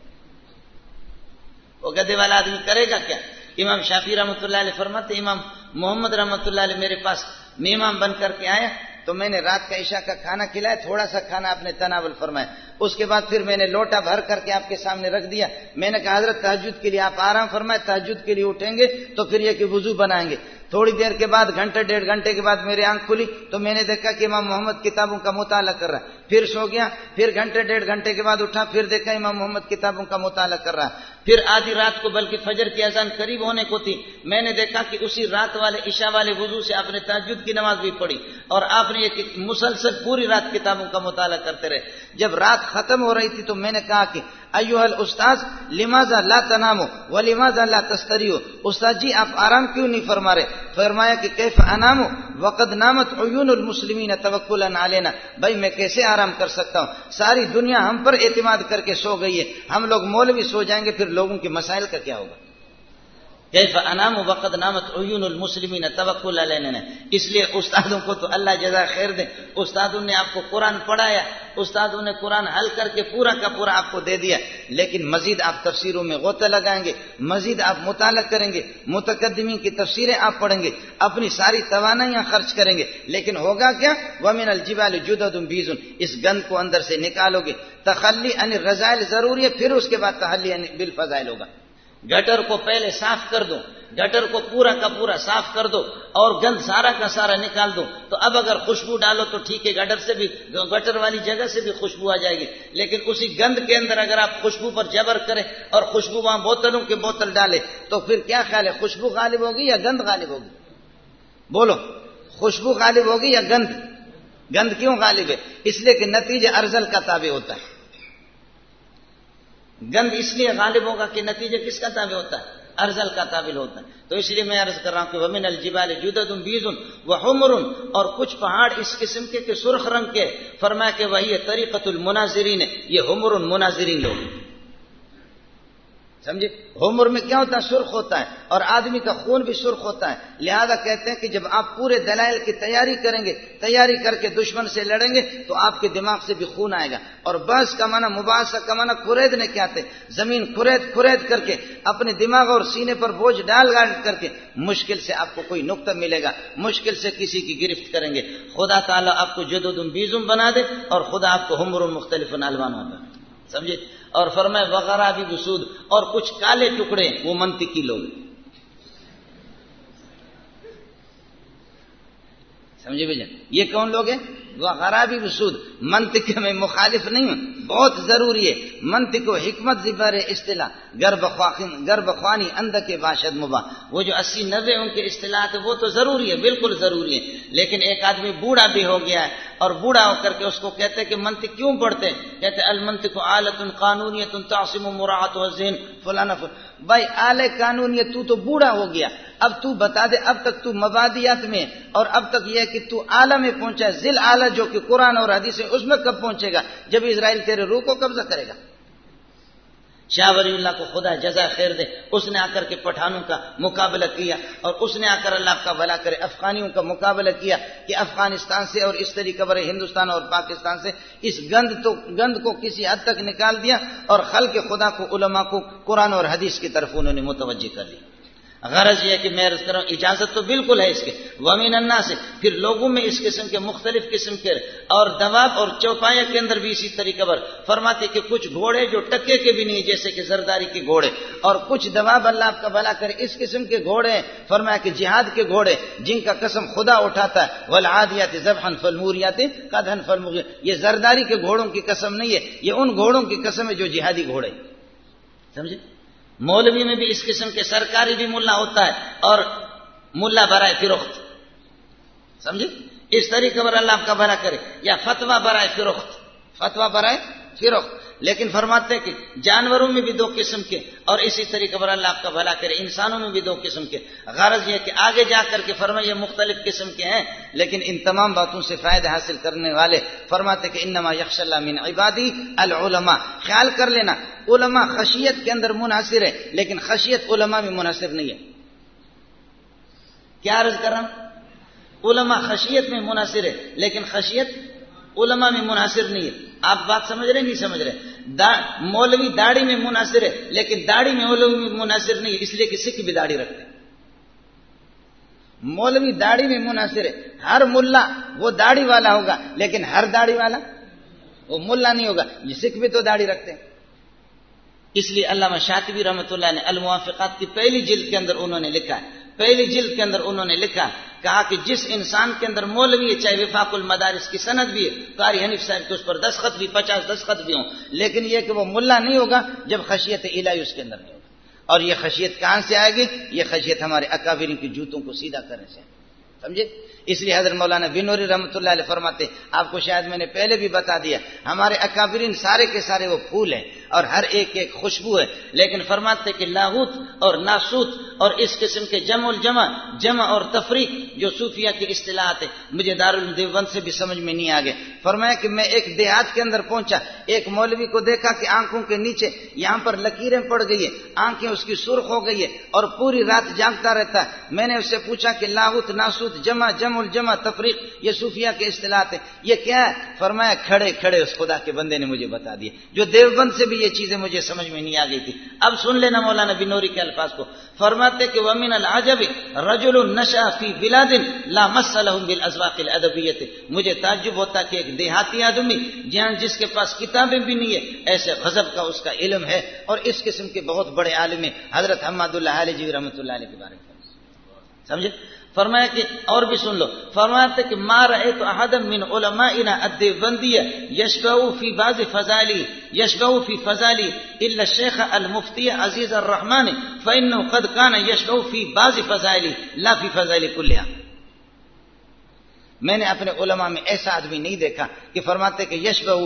Speaker 2: وہ گدے والا آدمی کرے گا کیا؟ امام شافی رحمۃ اللہ علیہ فرماتے امام محمد رحمۃ اللہ علیہ میرے پاس میمام بن کر کے آیا تو میں نے رات کا عشاء کا کھانا کھلایا، تھوڑا سا کھانا آپ نے تناول فرمایا۔ اس کے بعد پھر میں نے لوٹا بھر کر کے آپ کے سامنے رکھ دیا۔ میں نے کہا، حضرت تحجد کے لیے آپ آرام فرمائے تحجد کے لیے اٹھیں گے تو پھر یہ کہ وضو بنائیں گے۔ تھوڑی دیر کے بعد گھنٹے ڈیڑھ گھنٹے کے بعد میری آنکھ کھلی، تو میں نے دیکھا کہ امام محمد کتابوں کا مطالعہ کر رہا ہے۔ پھر سو گیا، پھر گھنٹے، ڈیڑھ گھنٹے کے بعد اٹھا، پھر دیکھا امام محمد کتابوں کا مطالعہ کر رہا۔ ہے پھر آدھی رات کو بلکہ فجر کی اذان قریب ہونے کو تھی۔ میں نے دیکھا کہ اسی رات والے عشاء والے وضو سے آپ نے تاجد کی نماز بھی پڑھی اور آپ نے یہ مسلسل پوری رات کتابوں کا مطالعہ کرتے رہے۔ جب رات ختم ہو رہی تھی تو میں نے کہا کہ ایوہ الاستاذ، لماذا لا تنامو ولماذا لا تستریو؟ استاد جی آپ آرام کیوں نہیں فرما رہے؟ فرمایا کہ کیف انامو؟ وقد نامت عیون المسلمین توکلا علینا۔ بھائی، میں کیسے آرام کر سکتا ہوں۔ ساری دنیا ہم پر اعتماد کر کے سو گئی ہے۔ ہم لوگ مولوی سو جائیں گے، پھر لوگوں کے مسائل کا کیا ہوگا؟ کیف انام وقت نامت عیون المسلمین توکل علینا. اس لیے استادوں کو تو اللہ جزا خیر دے. استادوں نے آپ کو قرآن پڑھایا. استادوں نے قرآن حل کر کے پورا کا پورا آپ کو دے دیا. لیکن مزید آپ تفسیروں میں غوطہ لگائیں گے. مزید آپ مطالعہ کریں گے. متقدمین کی تفسیریں آپ پڑھیں گے. اپنی ساری توانائیاں خرچ کریں گے. لیکن ہوگا کیا؟ ومن الجبال جدد بیزن اس گند کو اندر سے نکالو گے. تخلی ان رضائل ضروری ہے، پھر اس کے بعد تحلی بالفضائل ہوگا. گٹر کو پہلے صاف کر دو، گٹر کو پورا کا پورا صاف کر دو اور گند سارا کا سارا نکال دو۔ تو اب اگر خوشبو ڈالو تو ٹھیک ہے، گٹر سے بھی، گٹر والی جگہ سے بھی خوشبو آ جائے گی۔ لیکن اسی گند کے اندر اگر آپ خوشبو پر جبر کریں اور خوشبو وہاں بوتلوں کے بوتل ڈالے تو پھر کیا خیال ہے، خوشبو غالب ہوگی یا گند غالب ہوگی؟ بولو، خوشبو غالب ہوگی یا گند؟ گند کیوں غالب ہے؟ اس لیے کہ نتیجہ ارزل کا تابع ہوتا ہے۔ گند اس لیے غالب ہوگا کہ نتیجہ کس کا تابع ہوتا ہے؟ ارزل کا تابل ہوتا ہے۔ تو اس لیے میں عرض کر رہا ہوں کہ ومن الجبال جدد بیزن و اور کچھ پہاڑ اس قسم کے کہ سرخ رنگ کے۔ فرمایا کہ وہی طریقت المناظرین یہ حمر مناظرین لوگ سمجھے؟ عمر میں کیا ہوتا ہے؟ سرخ ہوتا ہے اور آدمی کا خون بھی سرخ ہوتا ہے۔ لہذا کہتے ہیں کہ جب آپ پورے دلائل کی تیاری کریں گے، تیاری کر کے دشمن سے لڑیں گے، تو آپ کے دماغ سے بھی خون آئے گا۔ اور بس کا مانا مباحثہ کا مانا خریدنے کیا تھے؟ زمین خرید خرید کر کے اپنے دماغ اور سینے پر بوجھ ڈال ڈال کر کے مشکل سے آپ کو کوئی نقطہ ملے گا۔ مشکل سے کسی کی گرفت کریں گے۔ خدا تعالیٰ آپ کو جدم بیزم بنا دے اور خدا آپ کو ہمر مختلف نالوان ہوگا سمجھے؟ اور فرمائے وغیرہ بھی وسود اور کچھ کالے ٹکڑے، وہ منطقی لوگ سمجھے بھائی یہ کون لوگ ہیں؟ وہ خرابی وسود منطق میں مخالف نہیں ہوں بہت ضروری ہے۔ منطق و حکمت زبر اصطلاح۔ گرب گرب خوانی اند کے باشد مبا وہ جو اسی نبے ان کے اصطلاحات وہ تو ضروری ہے، بالکل ضروری ہے۔ لیکن ایک آدمی بوڑھا بھی ہو گیا ہے اور بوڑھا ہو کر کے اس کو کہتے کہ منطق کیوں پڑھتے کہتے المنطق عالت قانونیت تعصم مراحت و ذہن فلانا بھائی، آل قانونیت تو تو بوڑھا ہو گیا۔ اب تو بتا دے، اب تک تو مبادیات میں اور اب تک یہ کہ تو اعلی میں پہنچا ذیل اعلی جو کہ قرآن اور حدیث ہے اس میں کب پہنچے گا؟ جب اسرائیل تیرے روح کو قبضہ کرے گا۔ شاہ ولی اللہ کو خدا جزا خیر دے۔ اس نے آ کر کے پٹھانوں کا مقابلہ کیا اور اس نے آ کر اللہ کا بھلا کرے، افغانیوں کا مقابلہ کیا کہ افغانستان سے اور اس طریقے پر ہندوستان اور پاکستان سے اس گند تو گند کو کسی حد تک نکال دیا اور خل کے خدا کو، علماء کو قرآن اور حدیث کی طرف انہوں نے متوجہ کر لی غرض یہ کہ میں کروں اجازت تو بالکل ہے اس کے۔ ومین انا سے پھر لوگوں میں اس قسم کے مختلف قسم کے اور دباب اور چوپایا کے اندر بھی اسی طریقے پر فرماتے کہ کچھ گھوڑے جو ٹکے کے بھی نہیں، جیسے کہ زرداری کے گھوڑے، اور کچھ دباب اللہ آپ کا بھلا کرے، اس قسم کے گھوڑے فرمایا کہ جہاد کے گھوڑے جن کا قسم خدا اٹھاتا ہے ولادیات ضبحن فلموریات کا دھن فلمور یہ زرداری کے گھوڑوں کی قسم نہیں ہے، یہ ان گھوڑوں کی قسم ہے جو جہادی گھوڑے سمجھے؟ مولوی میں بھی اس قسم کے سرکاری بھی ملا ہوتا ہے اور ملا برائے فروخت۔ سمجھے؟ اس طریقے پر اللہ کا بھرا کرے۔ یا فتوا برائے فروخت۔ فتوا برائے فروخت۔ لیکن فرماتے کہ جانوروں میں بھی دو قسم کے، اور اسی طریقے پر اللہ آپ کا بھلا کرے، انسانوں میں بھی دو قسم کے۔ غرض یہ کہ آگے جا کر کے فرمائے مختلف قسم کے ہیں، لیکن ان تمام باتوں سے فائدہ حاصل کرنے والے فرماتے کہ انما یکش اللہ من عبادی العلماء۔ خیال کر لینا، علماء خشیت کے اندر منحصر ہے لیکن خشیت علماء میں منحصر نہیں ہے۔ کیا عرض کر رہا ہوں؟ علماء خشیت میں منحصر ہے لیکن خشیت علماء میں منحصر نہیں ہے۔ آپ بات سمجھ رہے نہیں سمجھ رہے. مولوی داڑھی میں منحصر ہے، لیکن داڑھی میں مولوی میں منحصر نہیں، اس لیے کہ سکھ بھی داڑھی رکھتے مولوی داڑھی میں منحصر ہے. ہر ملا وہ داڑھی والا ہوگا، لیکن ہر داڑھی والا وہ ملا نہیں ہوگا، یہ سکھ بھی تو داڑھی رکھتے ہیں. اس لیے علامہ شاطبی رحمۃ اللہ نے الموافقات کی پہلی جلد کے اندر انہوں نے لکھا ہے پہلی جلد کے اندر انہوں نے لکھا، کہا کہ جس انسان کے اندر مولوی ہے، چاہے وفاق المدارس کی صنعت بھی ہے، قاری حنیف صاحب کے اس پر دستخط بھی، پچاس دستخط بھی ہوں، لیکن یہ کہ وہ ملا نہیں ہوگا جب خشیت الہی اس کے اندر نہیں ہوگا۔ اور یہ خشیت کہاں سے آئے گی؟ یہ خشیت ہمارے اکابرین کی جوتوں کو سیدھا کرنے سے۔ سمجھے؟ اس لیے حضرت مولانا بنوری رحمۃ اللہ علیہ فرماتے آپ کو شاید میں نے پہلے بھی بتا دیا، ہمارے اکابرین سارے کے سارے وہ پھول ہیں اور ہر ایک ایک خوشبو ہے، لیکن فرماتے کہ لاہوت اور ناسوت اور اس قسم کے جم الجمع، جمع اور تفریق جو صوفیہ کی اصطلاحات ہے مجھے دارالدیوبند سے بھی سمجھ میں نہیں آگے فرمایا کہ میں ایک دیہات کے اندر پہنچا، ایک مولوی کو دیکھا کہ آنکھوں کے نیچے یہاں پر لکیریں پڑ گئی ہے آنکھیں اس کی سرخ ہو گئی ہے اور پوری رات جاگتا رہتا ہے۔ میں نے اس سے پوچھا کہ لاہوت، ناسوت، جمع جمع جم الجمع تفریق، یہ صوفیہ کے اصطلاحات ہیں یہ کیا ہے؟ فرمایا، کھڑے کھڑے اس خدا کے بندے نے مجھے بتا دیا۔ جو دیوبند سے بھی یہ چیزیں مجھے سمجھ میں نہیں آ گئی تھی۔ اب سن لینا مولانا بنوری کے الفاظ کو۔ فرماتے کہ ومن العجب رجل النشا فی بلاد لا مسلهم بالاسواق الادبیت مجھے تعجب ہوتا کہ ایک دیہاتی آدمی، جہاں جس کے پاس کتابیں بھی نہیں ہے، ایسے غضب کا اس کا علم ہے۔ اور اس قسم کے بہت بڑے عالم حضرت حماد اللہ علیہ جی رحمۃ اللہ علیہ کے بارے میں۔ سمجھے؟ فرمایا کہ اور بھی سن لو۔ فرمایا تھا کہ مار ہے تو احدم من علماء ادے بندی یشبہ فی باز فضالی یشبہ فی فضالی الا شیخ المفتی عزیز الرحمان فن قد کان یشبہ فی باز فضالی، لا فی فضالی کلیا میں نے اپنے علماء میں ایسا آدمی نہیں دیکھا کہ فرماتے کہ یشبہ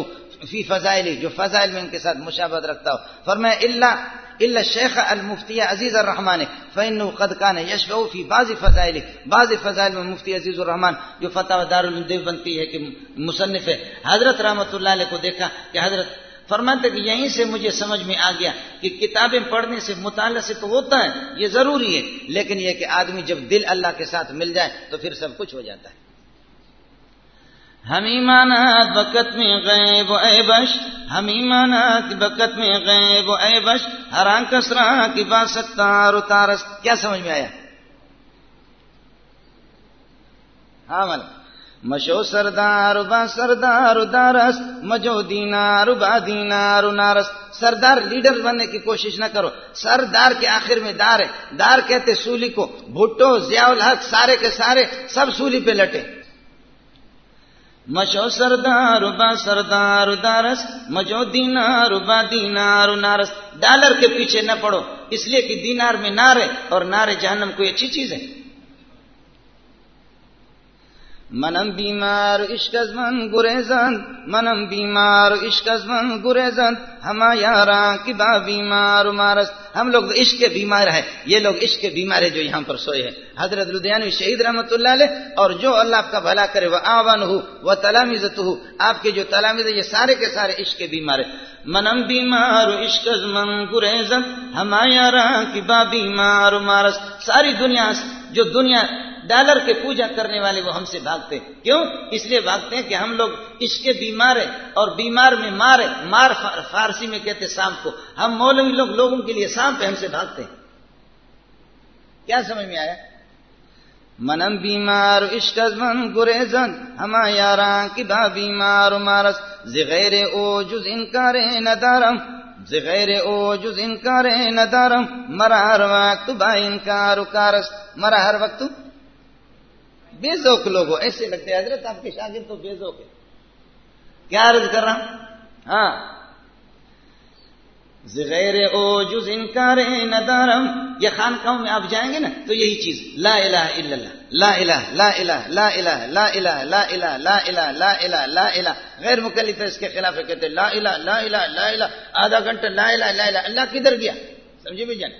Speaker 2: فی فضائلی جو فضائل میں ان کے ساتھ مشابت رکھتا ہو۔ فرمایا اللہ اللہ شیخ المفتی عزیز الرحمان فین قد کان یشب فی بعض فضائل۔ بعض فضائل میں مفتی عزیز الرحمان جو فتح دار الدیو بنتی ہے، کہ مصنف ہے۔ حضرت رحمۃ اللہ علیہ کو دیکھا کہ حضرت فرماتے کہ یہیں سے مجھے سمجھ میں آ گیا کہ کتابیں پڑھنے سے مطالعہ سے تو ہوتا ہے، یہ ضروری ہے، لیکن یہ کہ آدمی جب دل اللہ کے ساتھ مل جائے تو پھر سب کچھ ہو جاتا ہے۔ ہمیں مانا بکت میں غیب اے بش ہمیں مانا بکت میں غیب اے بش ہران کسرا کی با ستار اتارس کیا سمجھ میں آیا؟ ہاں مل، مشو سردار با سردار دارس مجو دینار با دینار نارس سردار لیڈر بننے کی کوشش نہ کرو، سردار کے آخر میں دار ہے۔ دار کہتے سولی کو، بھٹو ضیاء الحق سارے کے سارے، سب سولی پہ لٹے۔ مشو سردار با سردار دارس، مجو دینار با دینار نارس۔ ڈالر کے پیچھے نہ پڑو، اس لیے کہ دینار میں نارے اور نارے جہنم کوئی اچھی چیز ہے۔ منم بیمار عشق من گریزن، منم بیمار عشق من گریزن. ہما یارا کی با بیمار مارس ہم لوگ عشق کے بیمار ہیں. یہ لوگ عشق کے بیمار ہے جو یہاں پر سوئے ہیں. حضرت لدھیانوی شہید رحمۃ اللہ علیہ، اور جو اللہ آپ کا بھلا کرے، وہ آوان ہو وہ تلامزت ہو آپ کے جو تلامز یہ سارے کے سارے عشق کے بیمار ہیں. منم بیمار عشق من گریزن، ہما یارا کی با بیمار مارس ساری دنیا جو دنیا ڈالر کے پوجا کرنے والے وہ ہم سے بھاگتے کیوں؟ اس لیے بھاگتے ہیں کہ ہم لوگ اس کے بیمار ہیں اور بیمار میں مارے مار فارسی میں کہتے سانپ کو۔ ہم مولوی لوگ لوگوں کے لیے سانپ ہم سے بھاگتے ہیں۔ کیا سمجھ میں آیا؟ منم بیمار، عشق من گریزن، ہما یارا کی با بیمار مارس۔ زغیر او جز انکار ندارم۔ زغیر او جز انکار ندارم. مرا ہر وقت با انکار کارس مرا ہر وقت بے ذوق لوگ ہو. ایسے لگتے حضرت آپ کے شاگرد تو بے ذوق ہے کیا عرض کر رہا ہوں؟ ہاں. زغیر او جز انکار ندارم یہ خانقاہوں میں آپ جائیں گے نا تو یہی چیز لا الہ الا اللہ لا الہ لا الہ لا الہ لا الہ لا الہ لا الہ لا الہ لا الہ غیر مکلف ہے اس کے خلاف کہتے لا الہ لا الہ لا الہ آدھا گھنٹہ لا الہ لا الہ اللہ کدھر گیا سمجھے بھی جان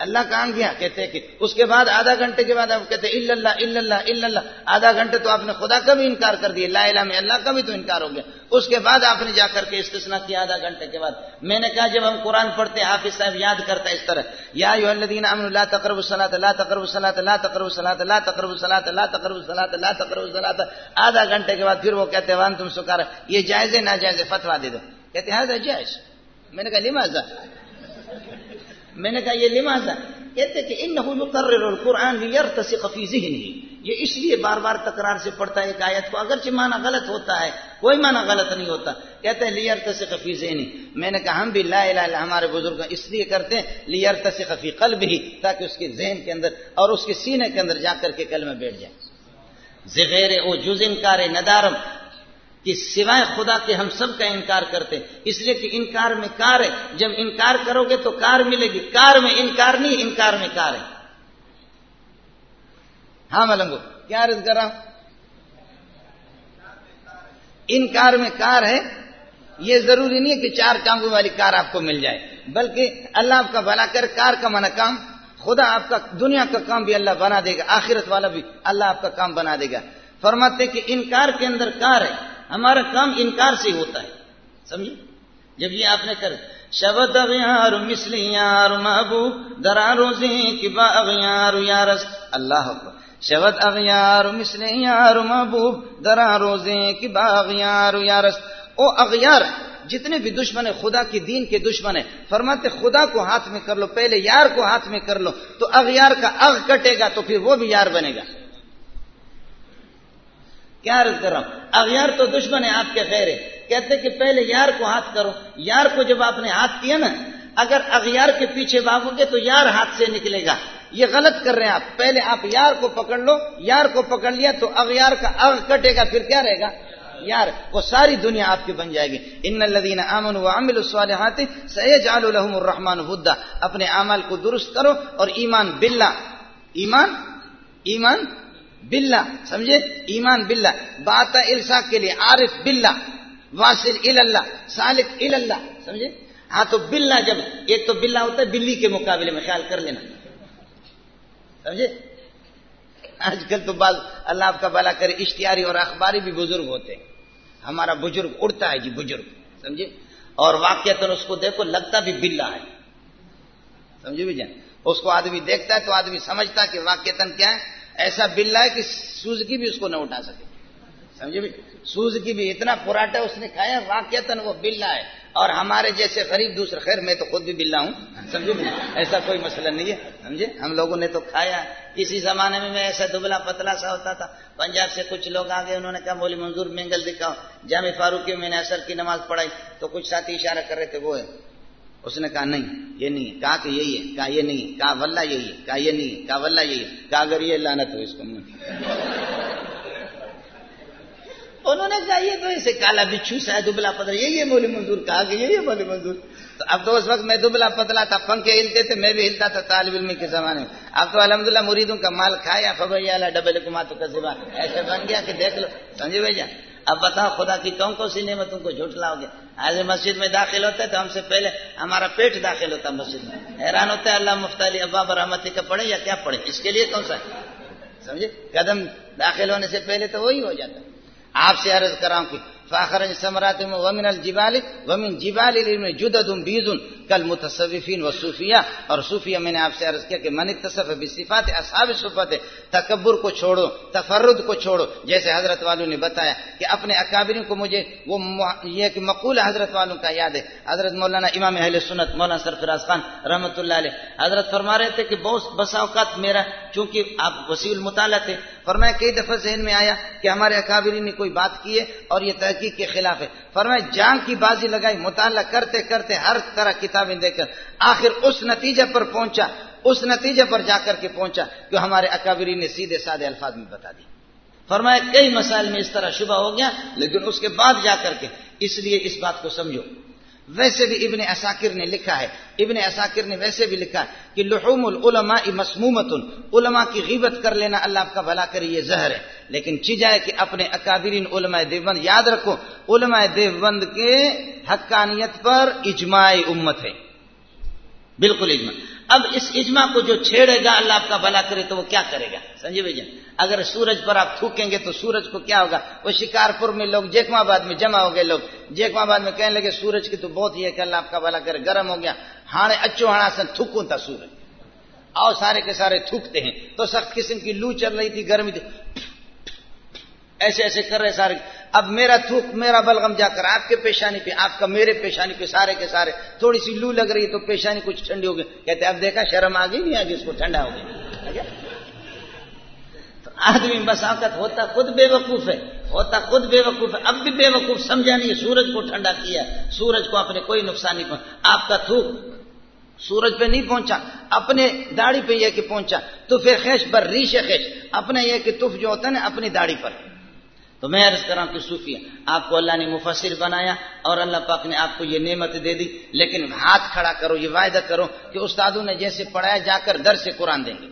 Speaker 2: اللہ کہاں گیا کہتے کہ اس کے بعد آدھا گھنٹے کے بعد آپ کہتے الا اللہ الا اللہ الا اللہ آدھا گھنٹے تو آپ نے خدا کا بھی انکار کر دیا لا الہ میں اللہ کا بھی تو انکار ہو گیا اس کے بعد آپ نے جا کر کے استثنا کیا آدھا گھنٹے کے بعد میں نے کہا جب ہم قرآن پڑھتے حافظ صاحب یاد کرتا ہے اس طرح یا الذین امنوا لا تقربوا الصلاۃ لا تقربوا الصلاۃ لا تقربوا الصلاۃ لا تقربوا الصلاۃ لا تقربوا الصلاۃ لا تقربوا الصلاۃ آدھا گھنٹے کے بعد پھر وہ کہتے وان تم سکار یہ جائز ہے ناجائز ہے فتوا دے دو کہتے ہیں جائز میں نے کہا لماذا میں نے کہا یہ لماذا؟ کہتے کہ انه يقرر القرآن ليرتسق في ذهنه یہ اس لیے بار بار تکرار سے پڑھتا ہے ایک آیت کو، اگرچہ معنی غلط ہوتا ہے، کوئی معنی غلط نہیں ہوتا۔ کہتے ہیں لیرتسق فی ذہنی۔ میں نے کہا ہم بھی لا الہ الا ہمارے بزرگ اس لیے کرتے ہیں، لیرتسق فی قلب ہی تاکہ اس کے ذہن کے اندر اور اس کے سینے کے اندر جا کر کے کلمہ بیٹھ جائے۔ زغیر او جز انکار ندارم کہ سوائے خدا کے ہم سب کا انکار کرتے اس لیے کہ انکار میں کار ہے۔ جب انکار کرو گے تو کار ملے گی۔ کار میں انکار نہیں، انکار میں کار ہے۔ ہاں ملنگو، کیا عرض کر رہا ہوں؟ ان کار میں کار ہے۔ یہ ضروری نہیں ہے کہ چار ٹانگوں والی کار آپ کو مل جائے، بلکہ اللہ آپ کا بھلا کر کار کا من کام۔ خدا آپ کا دنیا کا کام بھی اللہ بنا دے گا، آخرت والا بھی اللہ آپ کا کام بنا دے گا۔ فرماتے کہ انکار کے اندر کار ہے۔ ہمارا کام انکار سے ہوتا ہے۔ سمجھے؟ جب یہ آپ نے کر شبد اغیار مسلیار محبوب درا روزی کی با اغیار، یارس۔ اللہ شبد اغیار مسلیار محبوب درا روزی کی با اغیار، یارس۔ او اغیار، جتنے بھی دشمن خدا کی دین کے دشمن ہیں، فرماتے خدا کو ہاتھ میں کر لو، پہلے یار کو ہاتھ میں کر لو، تو اغیار کا اغ کٹے گا تو پھر وہ بھی یار بنے گا۔ کیا عرض کر رہا ہوں اغیار تو دشمن ہے آپ کے خیر ہے. کہتے کہ پہلے یار کو ہاتھ کرو. یار کو جب آپ نے ہاتھ کیا نا، اگر اغیار کے پیچھے بھاگو گے تو یار ہاتھ سے نکلے گا. یہ غلط کر رہے ہیں آپ. پہلے آپ یار کو پکڑ لو. یار کو پکڑ لیا تو اغیار کا اغ کٹے گا، پھر کیا رہے گا؟ یار. وہ ساری دنیا آپ کی بن جائے گی. ان الدین امن و عامل الصالحات سیجعل لهم الرحمن ودا اپنے اعمال کو درست کرو اور ایمان باللہ. ایمان؟ ایمان باللہ سمجھے؟ ایمان باللہ بات السا کے لیے، عارف باللہ واصل ال اللہ سالک اللہ سمجھے؟ ہاں تو بلّہ جب ایک تو بلّہ ہوتا ہے، بلی کے مقابلے میں خیال کر لینا، سمجھے؟ آج کل تو بعض، اللہ آپ کا بلا کرے، اشتہاری اور اخباری بھی بزرگ ہوتے ہیں، ہمارا بزرگ اڑتا ہے جی بزرگ، سمجھے؟ اور واقع اس کو دیکھو، لگتا بھی بلا ہے، سمجھے بھی جان؟ اس کو آدمی دیکھتا ہے تو آدمی سمجھتا کہ واقع کیا ہے؟ ایسا بلا ہے کہ سوز کی بھی اس کو نہ اٹھا سکے۔ سمجھے بھی؟ سوز کی بھی اتنا پراٹا اس نے کھایا واقع وہ بلا ہے۔ اور ہمارے جیسے غریب دوسرے، خیر میں تو خود بھی بلا ہوں، سمجھے ایسا کوئی مسئلہ نہیں ہے، سمجھے؟ ہم لوگوں نے تو کھایا۔ اسی زمانے میں میں ایسا دبلا پتلا سا ہوتا تھا۔ پنجاب سے کچھ لوگ آ گئے انہوں نے کہا بولی منظور مینگل دکھاؤ۔ جامع فاروقی میں نے اثر کی نماز پڑھائی۔ تو کچھ ساتھی اشارہ کر رہے تھے، وہ ہے۔ اس نے کہا، نہیں، یہ نہیں ہے۔ کہا کہ یہی ہے، کہا یہ نہیں ہے۔ کہا ولہ یہی ہے، کہا یہ نہیں ہے۔ کہا ولہ یہی ہے۔ کہا اگر یہ لانت ہو اس کو۔ انہوں نے کہا، یہ تو اسے کالا بچھو سا دبلا پتلا۔ یہی ہے مولی منظور کہا کہ یہی ہے مولی منظور۔ تو اب تو اس وقت میں دبلا پتلا تھا، پنکھے ہلتے تھے، میں بھی ہلتا تھا طالب علم کے زمانے میں۔ اب تو الحمدللہ مریدوں کا مال کھایا، خبر ڈبل کماتو کا زبا ایسے بن گیا کہ دیکھ لو۔ سمجھے بھائی جان؟ اب بتاؤ خدا کی کون کون سی نعمتوں کو جھوٹ لاؤ گے آج مسجد میں داخل ہوتا ہے تو ہم سے پہلے ہمارا پیٹ داخل ہوتا مسجد میں۔ حیران ہوتا ہے اللہ مفت علی اباب رحمتی کا پڑھے یا کیا پڑھے اس کے لیے کون سا سمجھے؟ قدم داخل ہونے سے پہلے تو وہی ہو جاتا۔ آپ سے عرض کراؤں کہ فاخرج سمرات ومن الجبال ومن جبال العلم جدد بیز کل متصوفین اور صوفیہ میں نے آپ سے عرض کیا کہ من تصف بصفات اصحاب صفت، تکبر کو چھوڑو، تفرد کو چھوڑو، جیسے حضرت والوں نے بتایا کہ اپنے اکابرین کو مجھے وہ یہ کہ مقول حضرت والوں کا یاد ہے، حضرت مولانا امام اہل سنت، مولانا سرفراز خان رحمۃ اللہ علیہ، حضرت فرما رہے تھے کہ بہت بسا اوقات میرا، چونکہ آپ وسیع المطالعہ تھے فرمایا کئی دفعہ ذہن میں آیا کہ ہمارے اکابرین نے کوئی بات کی ہے اور یہ تحقیق کے خلاف ہے۔ فرمایا جان کی بازی لگائی، مطالعہ کرتے کرتے ہر طرح کتابیں دیکھ کر آخر اس نتیجے پر پہنچا، اس نتیجے پر جا کر کے پہنچا جو ہمارے اکابرین نے سیدھے سادے الفاظ میں بتا دی۔ فرمایا کئی مسائل میں اس طرح شبہ ہو گیا، لیکن اس کے بعد جا کر کے اس لیے اس بات کو سمجھو۔ ویسے بھی ابن اساکر نے لکھا ہے، ابن اساکر نے ویسے بھی لکھا ہے کہ لحوم العلماء مسمومت علماء کی غیبت کر لینا اللہ آپ کا بھلا کرے، یہ زہر ہے۔ لیکن چیجائے کہ اپنے اکابرین علماء دیوبند، یاد رکھو، علماء دیوبند کے حقانیت پر اجماع امت ہے۔ بالکل اجماع۔ اب اس اجماع کو جو چھیڑے گا، اللہ آپ کا بھلا کرے تو وہ کیا کرے گا؟ سنجے بھائی جان؟ اگر سورج پر آپ تھوکیں گے تو سورج کو کیا ہوگا؟ وہ شکارپور میں لوگ جیکما آباد میں جمع ہو گئے لوگ۔ جیکما آباد میں کہنے لگے، سورج کی تو بہت ہی ہے کہ اللہ آپ کا بھلا کرے، گرم ہو گیا۔ ہاڑے اچو ہاڑا سن، تھوکوں تھا سورج۔ آؤ سارے کے سارے تھوکتے ہیں۔ تو سخت قسم کی لو چل رہی تھی، گرمی تھی۔ ایسے ایسے کر رہے سارے۔ اب میرا تھوک، میرا بلغم جا کر آپ کے پیشانی پہ، آپ کا میرے پیشانی پہ، سارے کے سارے۔ تھوڑی سی لو لگ رہی ہے تو پیشانی کچھ ٹھنڈی ہو گئی۔ کہتے اب دیکھا، شرم آ گئی نہیں آگے اس کو ٹھنڈا ہو گیا تو آدمی بساقت ہوتا خود بے وقوف ہے۔ ہوتا خود بے وقوف ہے۔ اب بھی بے وقوف سمجھا نہیں سورج کو ٹھنڈا کیا سورج کو اپنے کوئی نقصان نہیں پہنچا۔ آپ کا تھوک سورج پہ نہیں پہنچا، اپنے داڑھی پہ یہ کہ پہنچا۔ تو پھر خیش پر ریش خیش۔ اپنا یہ کہ تف جو ہوتا ہے نا، اپنی داڑھی پر۔ تو میں عرض کر رہا ہوں کہ صوفی آپ کو اللہ نے مفسر بنایا اور اللہ پاک نے آپ کو یہ نعمت دے دی، لیکن ہاتھ کھڑا کرو، یہ وعدہ کرو کہ استادوں نے جیسے پڑھایا جا کر در سے قرآن دیں گے۔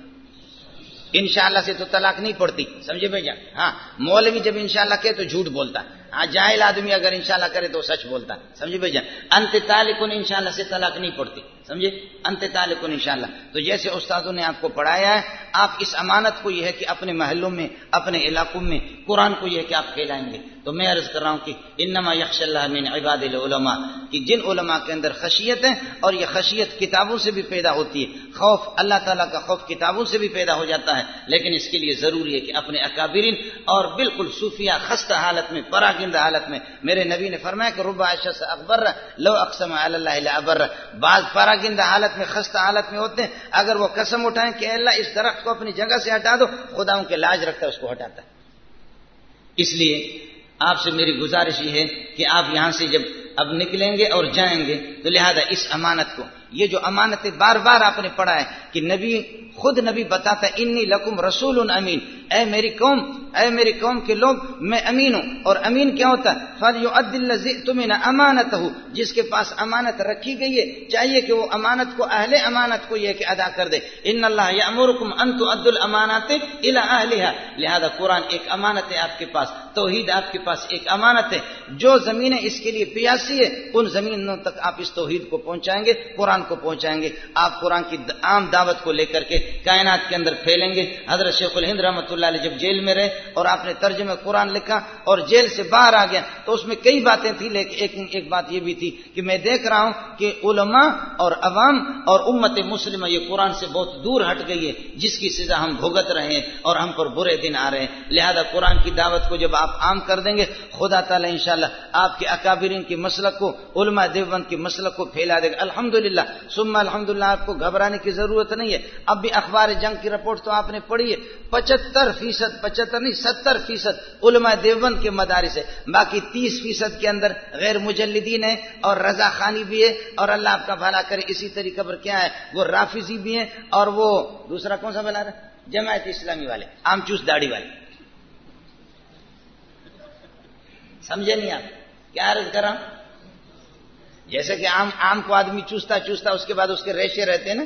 Speaker 2: انشاءاللہ سے تو طلاق نہیں پڑتی، سمجھے بھائی ہاں مولوی جب انشاءاللہ کہ تو جھوٹ بولتا۔ ہاں، جاہل آدمی اگر انشاءاللہ کرے تو سچ بولتا سمجھے بھائی جان؟ انت تعلق انشاءاللہ سے طلاق نہیں پڑتی۔ سمجھے؟ انت تعلق انشاءاللہ۔ تو جیسے استادوں نے آپ کو پڑھایا ہے، آپ اس امانت کو یہ ہے کہ اپنے محلوں میں، اپنے علاقوں میں قرآن کو یہ ہے کہ آپ پھیلائیں گے۔ تو میں عرض کر رہا ہوں کہ انما یکش اللہ من عباد العلماء، کہ جن علماء کے اندر خشیت ہے اور یہ خشیت کتابوں سے بھی پیدا ہوتی ہے۔ خوف، اللہ تعالیٰ کا خوف کتابوں سے بھی پیدا ہو جاتا ہے، لیکن اس کے لیے ضروری ہے کہ اپنے اکابرین اور بالکل صوفیہ خستہ حالت میں پراگندہ حالت میں۔ میرے نبی نے فرمایا کہ ربا عائشہ سے اکبر لو اقسم اللہ ابر بعض پارا پراگندہ حالت میں، خستہ حالت میں ہوتے ہیں۔ اگر وہ قسم اٹھائیں کہ اللہ اس درخت کو اپنی جگہ سے ہٹا دو، خدا ان کے لاج رکھتا ہے، اس کو ہٹاتا ہے۔ اس لیے آپ سے میری گزارش یہ ہے کہ آپ یہاں سے جب اب نکلیں گے اور جائیں گے، تو لہذا اس امانت کو یہ جو امانتیں بار بار آپ نے پڑھا ہے کہ نبی خود نبی بتاتا انی لکم رسول امین. اے میری قوم، اے میری قوم کے لوگ، میں امین ہوں اور امین کیا ہوتا ہے؟ فل عدل تمہیں امانت ہوں جس کے پاس امانت رکھی گئی ہے، چاہیے کہ وہ امانت کو، اہل امانت کو یہ کہ ادا کر دے۔ ان اللہ یا امرکم انت عد المانات لہذا قرآن ایک امانت ہے آپ کے پاس، توحید آپ کے پاس ایک امانت ہے۔ جو زمینیں اس کے لیے پیاسی ہے، ان زمینوں تک آپ اس توحید کو پہنچائیں گے۔ قرآن کو پہنچائیں گے، آپ قرآن کی عام دعوت کو لے کر کے کائنات کے اندر پھیلیں گے۔ حضرت شیخ الہند رحمۃ اللہ علیہ جب جیل میں رہے اور آپ نے ترجمہ قرآن لکھا اور جیل سے باہر آ گیا، تو اس میں کئی باتیں تھیں، لیکن ایک ایک بات یہ بھی تھی کہ میں دیکھ رہا ہوں کہ علماء اور عوام اور امت مسلمہ یہ قرآن سے بہت دور ہٹ گئی ہے، جس کی سزا ہم بھگت رہے ہیں اور ہم پر برے دن آ رہے ہیں۔ لہذا قرآن کی دعوت کو جب آپ عام کر دیں گے، خدا تعالیٰ انشاءاللہ آپ کے اکابرین کی مسلک کو، علماء دیوبند کی مسلک کو پھیلا دے گا۔ الحمد للہ سما الحمد للہ آپ کو گھبرانے کی ضرورت نہیں ہے۔ اب بھی اخبار جنگ کی رپورٹ تو آپ نے پڑھی ہے۔ پچہتر فیصد، پچہتر نہیں، ستر فیصد علماء دیوبند کے مدارس ہے باقی تیس فیصد کے اندر غیر مجلدین ہے اور رضا خانی بھی ہے اور اللہ آپ کا بھلا کرے اسی طریقے پر کیا ہے۔ وہ رافیزی بھی ہیں اور وہ دوسرا کون سا بلا رہا جماعت اسلامی والے آم چوس داڑھی والے۔ سمجھے نہیں آپ؟ کیا عرض کر رہا ہوں؟ جیسے کہ آم آم کو آدمی چوستا چوستا اس کے بعد اس کے ریشے رہتے ہیں نا؟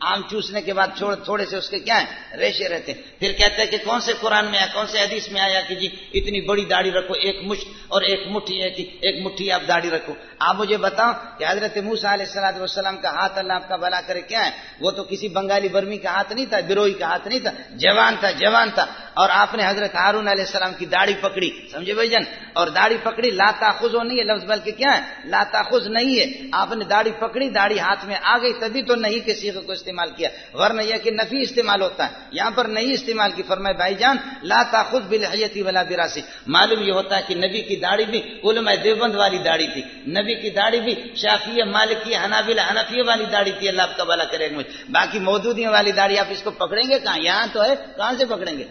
Speaker 2: آم چوسنے کے بعد تھوڑے سے اس کے کیا ہیں؟ ریشے رہتے ہیں۔ پھر کہتے ہیں کہ کون سے قرآن میں آیا؟ کون سے حدیث میں آیا کہ جی اتنی بڑی داڑھی رکھو، ایک مشت اور ایک مٹھی ہے کہ ایک مٹھی آپ داڑھی رکھو۔ آپ مجھے بتاؤ کہ حضرت موسا علیہ السلام والسلام کا ہاتھ اللہ آپ کا بلا کرے کیا ہے؟ وہ تو کسی بنگالی برمی کا ہاتھ نہیں تھا بروئی کا ہاتھ نہیں تھا، جوان تھا جوان تھا۔ اور آپ نے حضرت ہارون علیہ السلام کی داڑھی پکڑی، سمجھے بھائی جن اور داڑھی پکڑی لاتا خز ہو نہیں ہے لفظ، بلکہ کیا ہے؟ لاتا خز نہیں ہے۔ آپ نے داڑھی پکڑی، داڑھی ہاتھ میں آ گئی، تبھی تو نہیں کے کو استعمال کیا۔ ورنہ یہ کہ نفی استعمال ہوتا ہے۔ یہاں پر نہیں استعمال کی فرمائے بھائی جان لاتا خود بلحیتی والا براسی۔ معلوم یہ ہوتا ہے کہ نبی کی داڑھی بھی علماء دیوبند والی داڑھی تھی۔ نبی کی داڑھی بھی شافیہ مالکی حنابلہ، حنفیہ والی داڑھی تھی، اللہ آپ کا بالا کرے۔ گا باقی موجودیوں والی داڑھی آپ اس کو پکڑیں گے کہاں؟ یہاں تو ہے، کہاں سے پکڑیں گے؟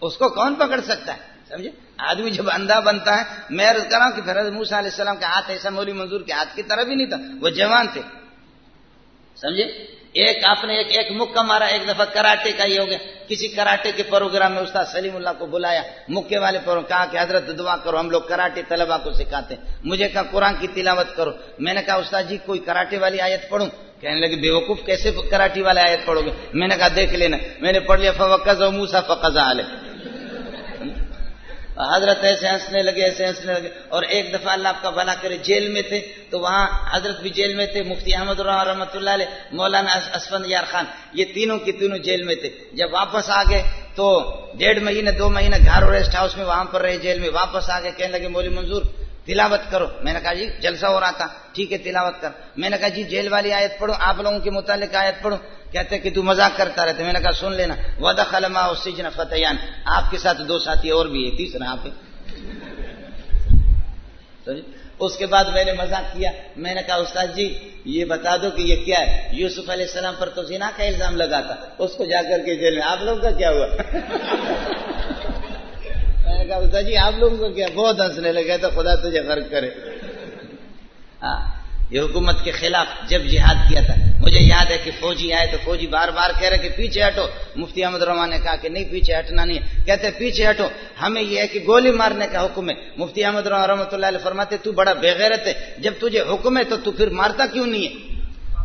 Speaker 2: اس کو کون پکڑ سکتا ہے؟ سمجھے؟ آدمی جب اندھا بنتا ہے، میں عرض کر رہا ہوں کہ فرض موسا علیہ السلام کا ہاتھ ایسا مولی منظور کے ہاتھ کی طرف ہی نہیں تھا۔ وہ جوان تھے۔ سمجھے؟ ایک آپ نے ایک ایک مکہ مارا، ایک دفعہ کراٹے کا یہ ہو گیا۔ کسی کراٹے کے پروگرام میں استاد سلیم اللہ کو بلایا۔ مکے والے پر کہا کہ حضرت دعا کرو، ہم لوگ کراٹے طلبا کو سکھاتے ہیں۔ مجھے کہا، قرآن کی تلاوت کرو۔ میں نے کہا، استاد جی کوئی کراٹے والی آیت پڑھوں؟ کہنے لگے بے وقوف کیسے کراٹی والا آیت پڑھو گے؟ میں نے کہا، دیکھ لینا۔ میں نے پڑھ لیا، فوقز موسا فقضا علیہ حضرت ایسے ہنسنے لگے، ایسے ہنسنے لگے۔ اور ایک دفعہ اللہ آپ کا بھلا کرے جیل میں تھے، تو وہاں حضرت بھی جیل میں تھے، مفتی احمد اللہ رحمۃ اللہ علیہ، مولانا اسفند یار خان، یہ تینوں کے تینوں جیل میں تھے۔ جب واپس آ گئے، تو ڈیڑھ مہینے دو مہینے گھر ریسٹ ہاؤس میں وہاں پر رہے جیل میں، واپس آ گئے، کہنے لگے، مولی منظور تلاوت کرو۔ میں نے کہا جی جلسہ ہو رہا تھا۔ ٹھیک ہے، تلاوت کر۔ میں نے کہا جی جیل والی آیت پڑھو، آپ لوگوں کے متعلق آیت پڑھو۔ کہتے کہ تو مذاق کرتا رہتے میں نے کہا سن لینا۔ ودا خلما سجن فتح آپ کے ساتھ دو ساتھی اور بھی ہے تیسرا آپ اس کے بعد میں نے مذاق کیا۔ میں نے کہا استاد جی یہ بتا دو کہ یہ کیا ہے؟ یوسف علیہ السلام پر تو زنا کا الزام لگا تھا اس کو جا کر کے جیل میں، آپ لوگوں کا کیا ہوا؟ میں کہا استاد جی آپ لوگوں کو کیا؟ بہت ہنسنے لگے، تو خدا تجھے فرق کرے۔ ہاں یہ حکومت کے خلاف جب جہاد کیا تھا، مجھے یاد ہے کہ فوجی آئے تو فوجی بار بار کہہ رہے کہ پیچھے ہٹو۔ مفتی احمد رحمان نے کہا کہ نہیں، پیچھے ہٹنا نہیں۔ ہے کہتے پیچھے ہٹو۔ ہمیں یہ ہے کہ گولی مارنے کا حکم ہے۔ مفتی احمد رحمۃ اللہ علیہ فرماتے، تو بڑا بےغیرت ہے۔ جب تجھے حکم ہے تو تو پھر مارتا کیوں نہیں ہے؟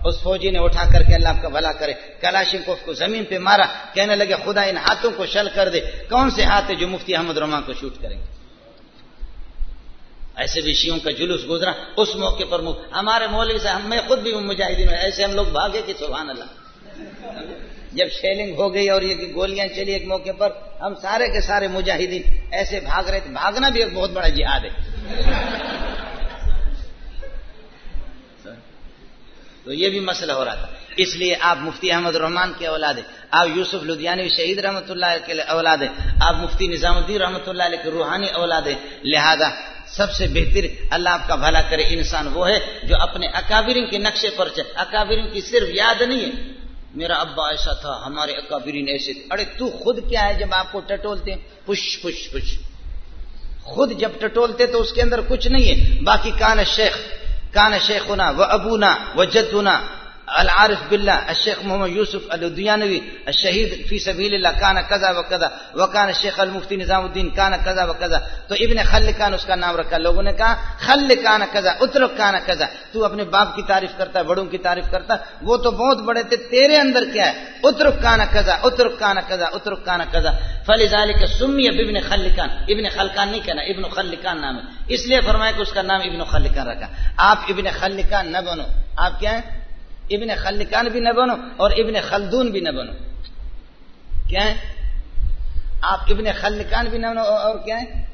Speaker 2: اس فوجی نے اٹھا کر کے اللہ آپ کا بھلا کرے۔ کلاشن کو زمین پہ مارا، کہنے لگے، خدا ان ہاتھوں کو شل کر دے۔ کون سے ہاتھ ہے جو مفتی احمد رحمان کو شوٹ کریں گے؟ ایسے بھی شیوں کا جلوس گزرا۔ اس موقع پر ہمارے مولوی سے ہم میں خود بھی مجاہدین میں ایسے ہم لوگ بھاگے کہ سبحان اللہ۔ جب شیلنگ ہو گئی اور یہ گولیاں چلی ایک موقع پر، ہم سارے کے سارے مجاہدین ایسے بھاگ رہے تھے بھاگنا بھی ایک بہت بڑا جہاد ہے۔ تو یہ بھی مسئلہ ہو رہا تھا۔ اس لیے آپ مفتی احمد الرحمان کے اولاد ہیں۔ آپ یوسف لدھیانوی شہید رحمۃ اللہ کے اولاد ہیں۔ آپ مفتی نظام الدین رحمۃ اللہ علیہ کے روحانی اولاد ہیں۔ لہذا سب سے بہتر اللہ آپ کا بھلا کرے انسان وہ ہے جو اپنے اکابرین کے نقشے پر چلے۔ اکابرین کی صرف یاد نہیں ہے۔ میرا ابا ایسا تھا، ہمارے اکابرین ایسے تھے۔ ارے تو خود کیا ہے جب آپ کو ٹٹولتے ہیں؟ Push push push. خود جب ٹٹولتے تو اس کے اندر کچھ نہیں ہے۔ باقی کان شیخ۔ کان شیخنا و ابونا و جدنا العارف باللہ الشیخ محمد یوسف الدیانوی الشہید فی سبیل اللہ کانا قزا و قزا و کان شیخ المفتی نظام الدین کانا قزا و قزا تو ابن خل کان اس کا نام رکھا، لوگوں نے کہا، خل کانا قزا اترک کانا قزا تو اپنے باپ کی تعریف کرتا ہے بڑوں کی تعریف کرتا، وہ تو بہت بڑے تھے، تیرے اندر کیا ہے؟ اترک کانا قزا اترک کانا قزا اترک کانا قزا فلی ذالک سمی ابن خلکان ابن خلکان نہیں کہنا، ابن خلکان نام ہے۔ اس لیے فرمایا کہ اس کا نام ابن خلکان رکھا۔ آپ ابن خلکان نہ بنو، آپ کیا ہیں؟ ابن خلکان بھی نہ بنو اور ابن خلدون بھی نہ بنو۔ کیا ہے؟ آپ ابن خلکان بھی نہ بنو اور کیا ہے؟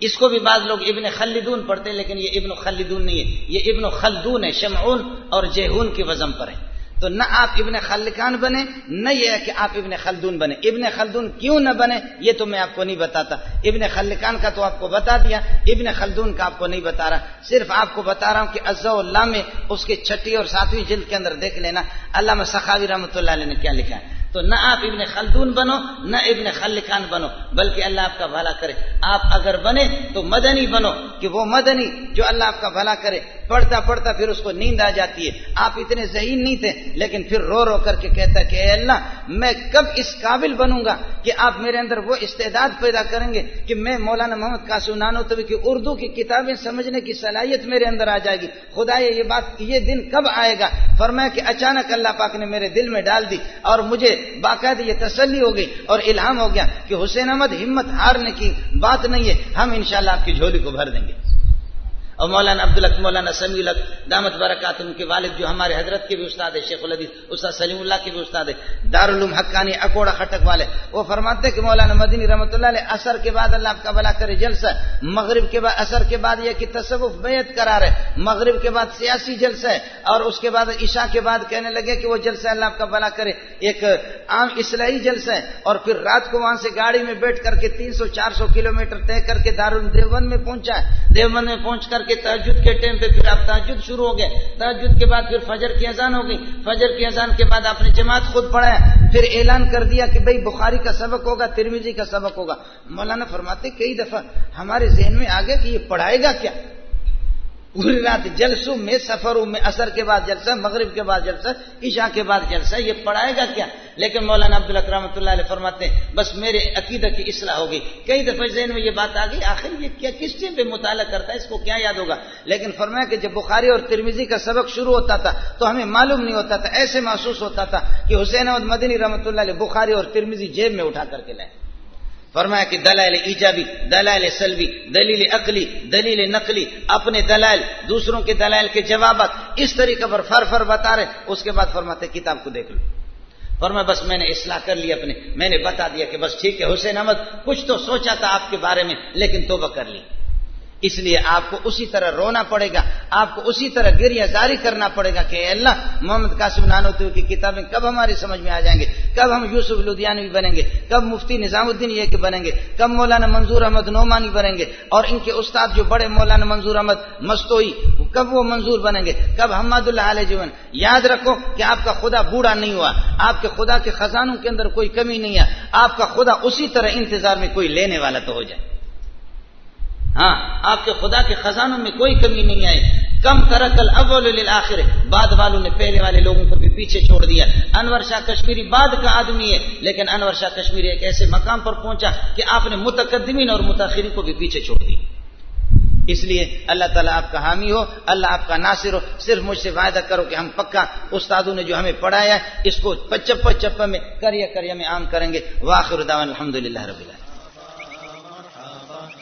Speaker 2: اس کو بھی بعض لوگ ابن خلدون پڑھتے ہیں، لیکن یہ ابن خلدون نہیں ہے۔ یہ ابن خلدون ہے، شمعون اور جہون کی وزم پر ہے۔ تو نہ آپ ابن خلکان بنے، نہ یہ ہے کہ آپ ابن خلدون بنے۔ ابن خلدون کیوں نہ بنے؟ یہ تو میں آپ کو نہیں بتاتا۔ ابن خلکان کا تو آپ کو بتا دیا، ابن خلدون کا آپ کو نہیں بتا رہا۔ صرف آپ کو بتا رہا ہوں کہ ازا اللہ میں اس کے چھٹی اور ساتویں جلد کے اندر دیکھ لینا۔ علامہ سخاوی رحمۃ اللہ علیہ نے کیا لکھا ہے؟ تو نہ آپ ابن خلدون بنو، نہ ابن خلکان بنو، بلکہ اللہ آپ کا بھلا کرے۔ آپ اگر بنے تو مدنی بنو، کہ وہ مدنی جو اللہ آپ کا بھلا کرے۔ پڑھتا پڑھتا پھر اس کو نیند آ جاتی ہے۔ آپ اتنے ذہین نہیں تھے، لیکن پھر رو رو کر کے کہتا کہ اے اللہ، میں کب اس قابل بنوں گا کہ آپ میرے اندر وہ استعداد پیدا کریں گے کہ میں مولانا محمد قاسم نانو طبی کی اردو کی کتابیں سمجھنے کی صلاحیت میرے اندر آ جائے گی۔ خدا یہ بات، یہ دن کب آئے گا؟ فرمایا کہ اچانک اللہ پاک نے میرے دل میں ڈال دی اور مجھے باقاعدہ یہ تسلی ہو گئی اور الہام ہو گیا کہ حسین احمد ہمت ہارنے کی بات نہیں ہے، ہم انشاءاللہ آپ کی جھولی کو بھر دیں گے۔ اور مولانا عبدالق مولانا سمی الق دامت برکات، ان کے والد جو ہمارے حضرت کے بھی استاد ہے شیخ الحدیث، استاد سلیم اللہ کے بھی استاد ہے دارالعلوم حقانی اکوڑا خٹک والے، وہ فرماتے کہ مولانا مدنی رحمۃ اللہ علیہ اثر کے بعد اللہ کا بلا کرے جلسہ، مغرب کے بعد اثر کے بعد یہ کہ تصوف بیت کرا رہے مغرب کے بعد سیاسی جلسہ ہے، اور اس کے بعد عشاء کے بعد کہنے لگے کہ وہ جلسہ اللہ کا بلا کرے، ایک عام اصلاحی جلسہ ہے، اور پھر رات کو وہاں سے گاڑی میں بیٹھ کر کے تین سو، چار سو کلو میٹر طے کر کے دارالعلوم دیوبند میں پہنچا ہے، دیوبند میں پہنچ کر کے تحجد کے ٹائم پہ پھر آپ تحجد شروع ہو گئے۔ تحجد کے بعد پھر فجر کی اذان ہو گئی۔ فجر کی اذان کے بعد آپ نے جماعت خود پڑھایا پھر اعلان کر دیا کہ بھائی بخاری کا سبق ہوگا ترمیزی کا سبق ہوگا۔ مولانا فرماتے کئی دفعہ ہمارے ذہن میں آ کہ یہ پڑھائے گا کیا؟ رات جلسوں میں، سفروں میں اثر کے بعد جلسہ، مغرب کے بعد جلسہ، عشاء کے بعد جلسہ، یہ پڑھائے گا کیا؟ لیکن مولانا عبد رحمۃ اللہ علیہ فرماتے ہیں، بس میرے عقیدہ کی اصلاح ہو گئی۔ کئی دفعہ ذہن میں یہ بات آ گئی، آخر یہ کیا، کس چیز پہ مطالعہ کرتا ہے؟ اس کو کیا یاد ہوگا؟ لیکن فرمایا کہ جب بخاری اور ترمیزی کا سبق شروع ہوتا تھا، تو ہمیں معلوم نہیں ہوتا تھا، ایسے محسوس ہوتا تھا کہ حسین احمد مدنی رحمۃ اللہ علیہ بخاری اور ترمیزی جیب میں اٹھا کر کے لائے۔ فرمایا کہ دلائل ایجابی، دلائل سلبی، دلیل عقلی، دلیل نقلی، اپنے دلائل، دوسروں کے دلائل کے جوابات، اس طریقے پر فر فر بتا رہے اس کے بعد فرماتے کتاب کو دیکھ لو۔ فرمایا، بس میں نے اصلاح کر لی اپنے میں نے بتا دیا کہ بس ٹھیک ہے، حسین احمد، کچھ تو سوچا تھا آپ کے بارے میں، لیکن توبہ کر لی۔ اس لیے آپ کو اسی طرح رونا پڑے گا، آپ کو اسی طرح گریا جاری کرنا پڑے گا کہ اے اللہ، محمد قاسم نانوتی کی کتابیں کب ہماری سمجھ میں آ جائیں گے؟ کب ہم یوسف لدھیانوی بنیں گے؟ کب مفتی نظام الدین یہ کہ بنیں گے؟ کب مولانا منظور احمد نعمانی بنیں گے؟ اور ان کے استاد جو بڑے مولانا منظور احمد مستوئی، کب وہ منظور بنیں گے؟ کب حماد اللہ علیہ جیون۔ یاد رکھو کہ آپ کا خدا بوڑھا نہیں ہوا، آپ کے خدا کے خزانوں کے اندر کوئی کمی نہیں ہے، آپ کا خدا اسی طرح انتظار میں کوئی لینے والا تو ہو جائے۔ ہاں آپ کے خدا کے خزانوں میں کوئی کمی نہیں آئی۔ کم کرکل اول آخر بعد والوں نے پہلے والے لوگوں کو بھی پیچھے چھوڑ دیا۔ انور شاہ کشمیری بعد کا آدمی ہے، لیکن انور شاہ کشمیری ایک ایسے مقام پر پہنچا کہ آپ نے متقدمین اور متاثرین کو بھی پیچھے چھوڑ دیا۔ اس لیے اللہ تعالیٰ آپ کا حامی ہو، اللہ آپ کا ناصر ہو۔ صرف مجھ سے وعدہ کرو کہ ہم پکا استادوں نے جو ہمیں پڑھایا ہے، اس کو پچپ چپ میں کریا کریا میں عام کریں گے۔ واخر الحمد للہ رب اللہ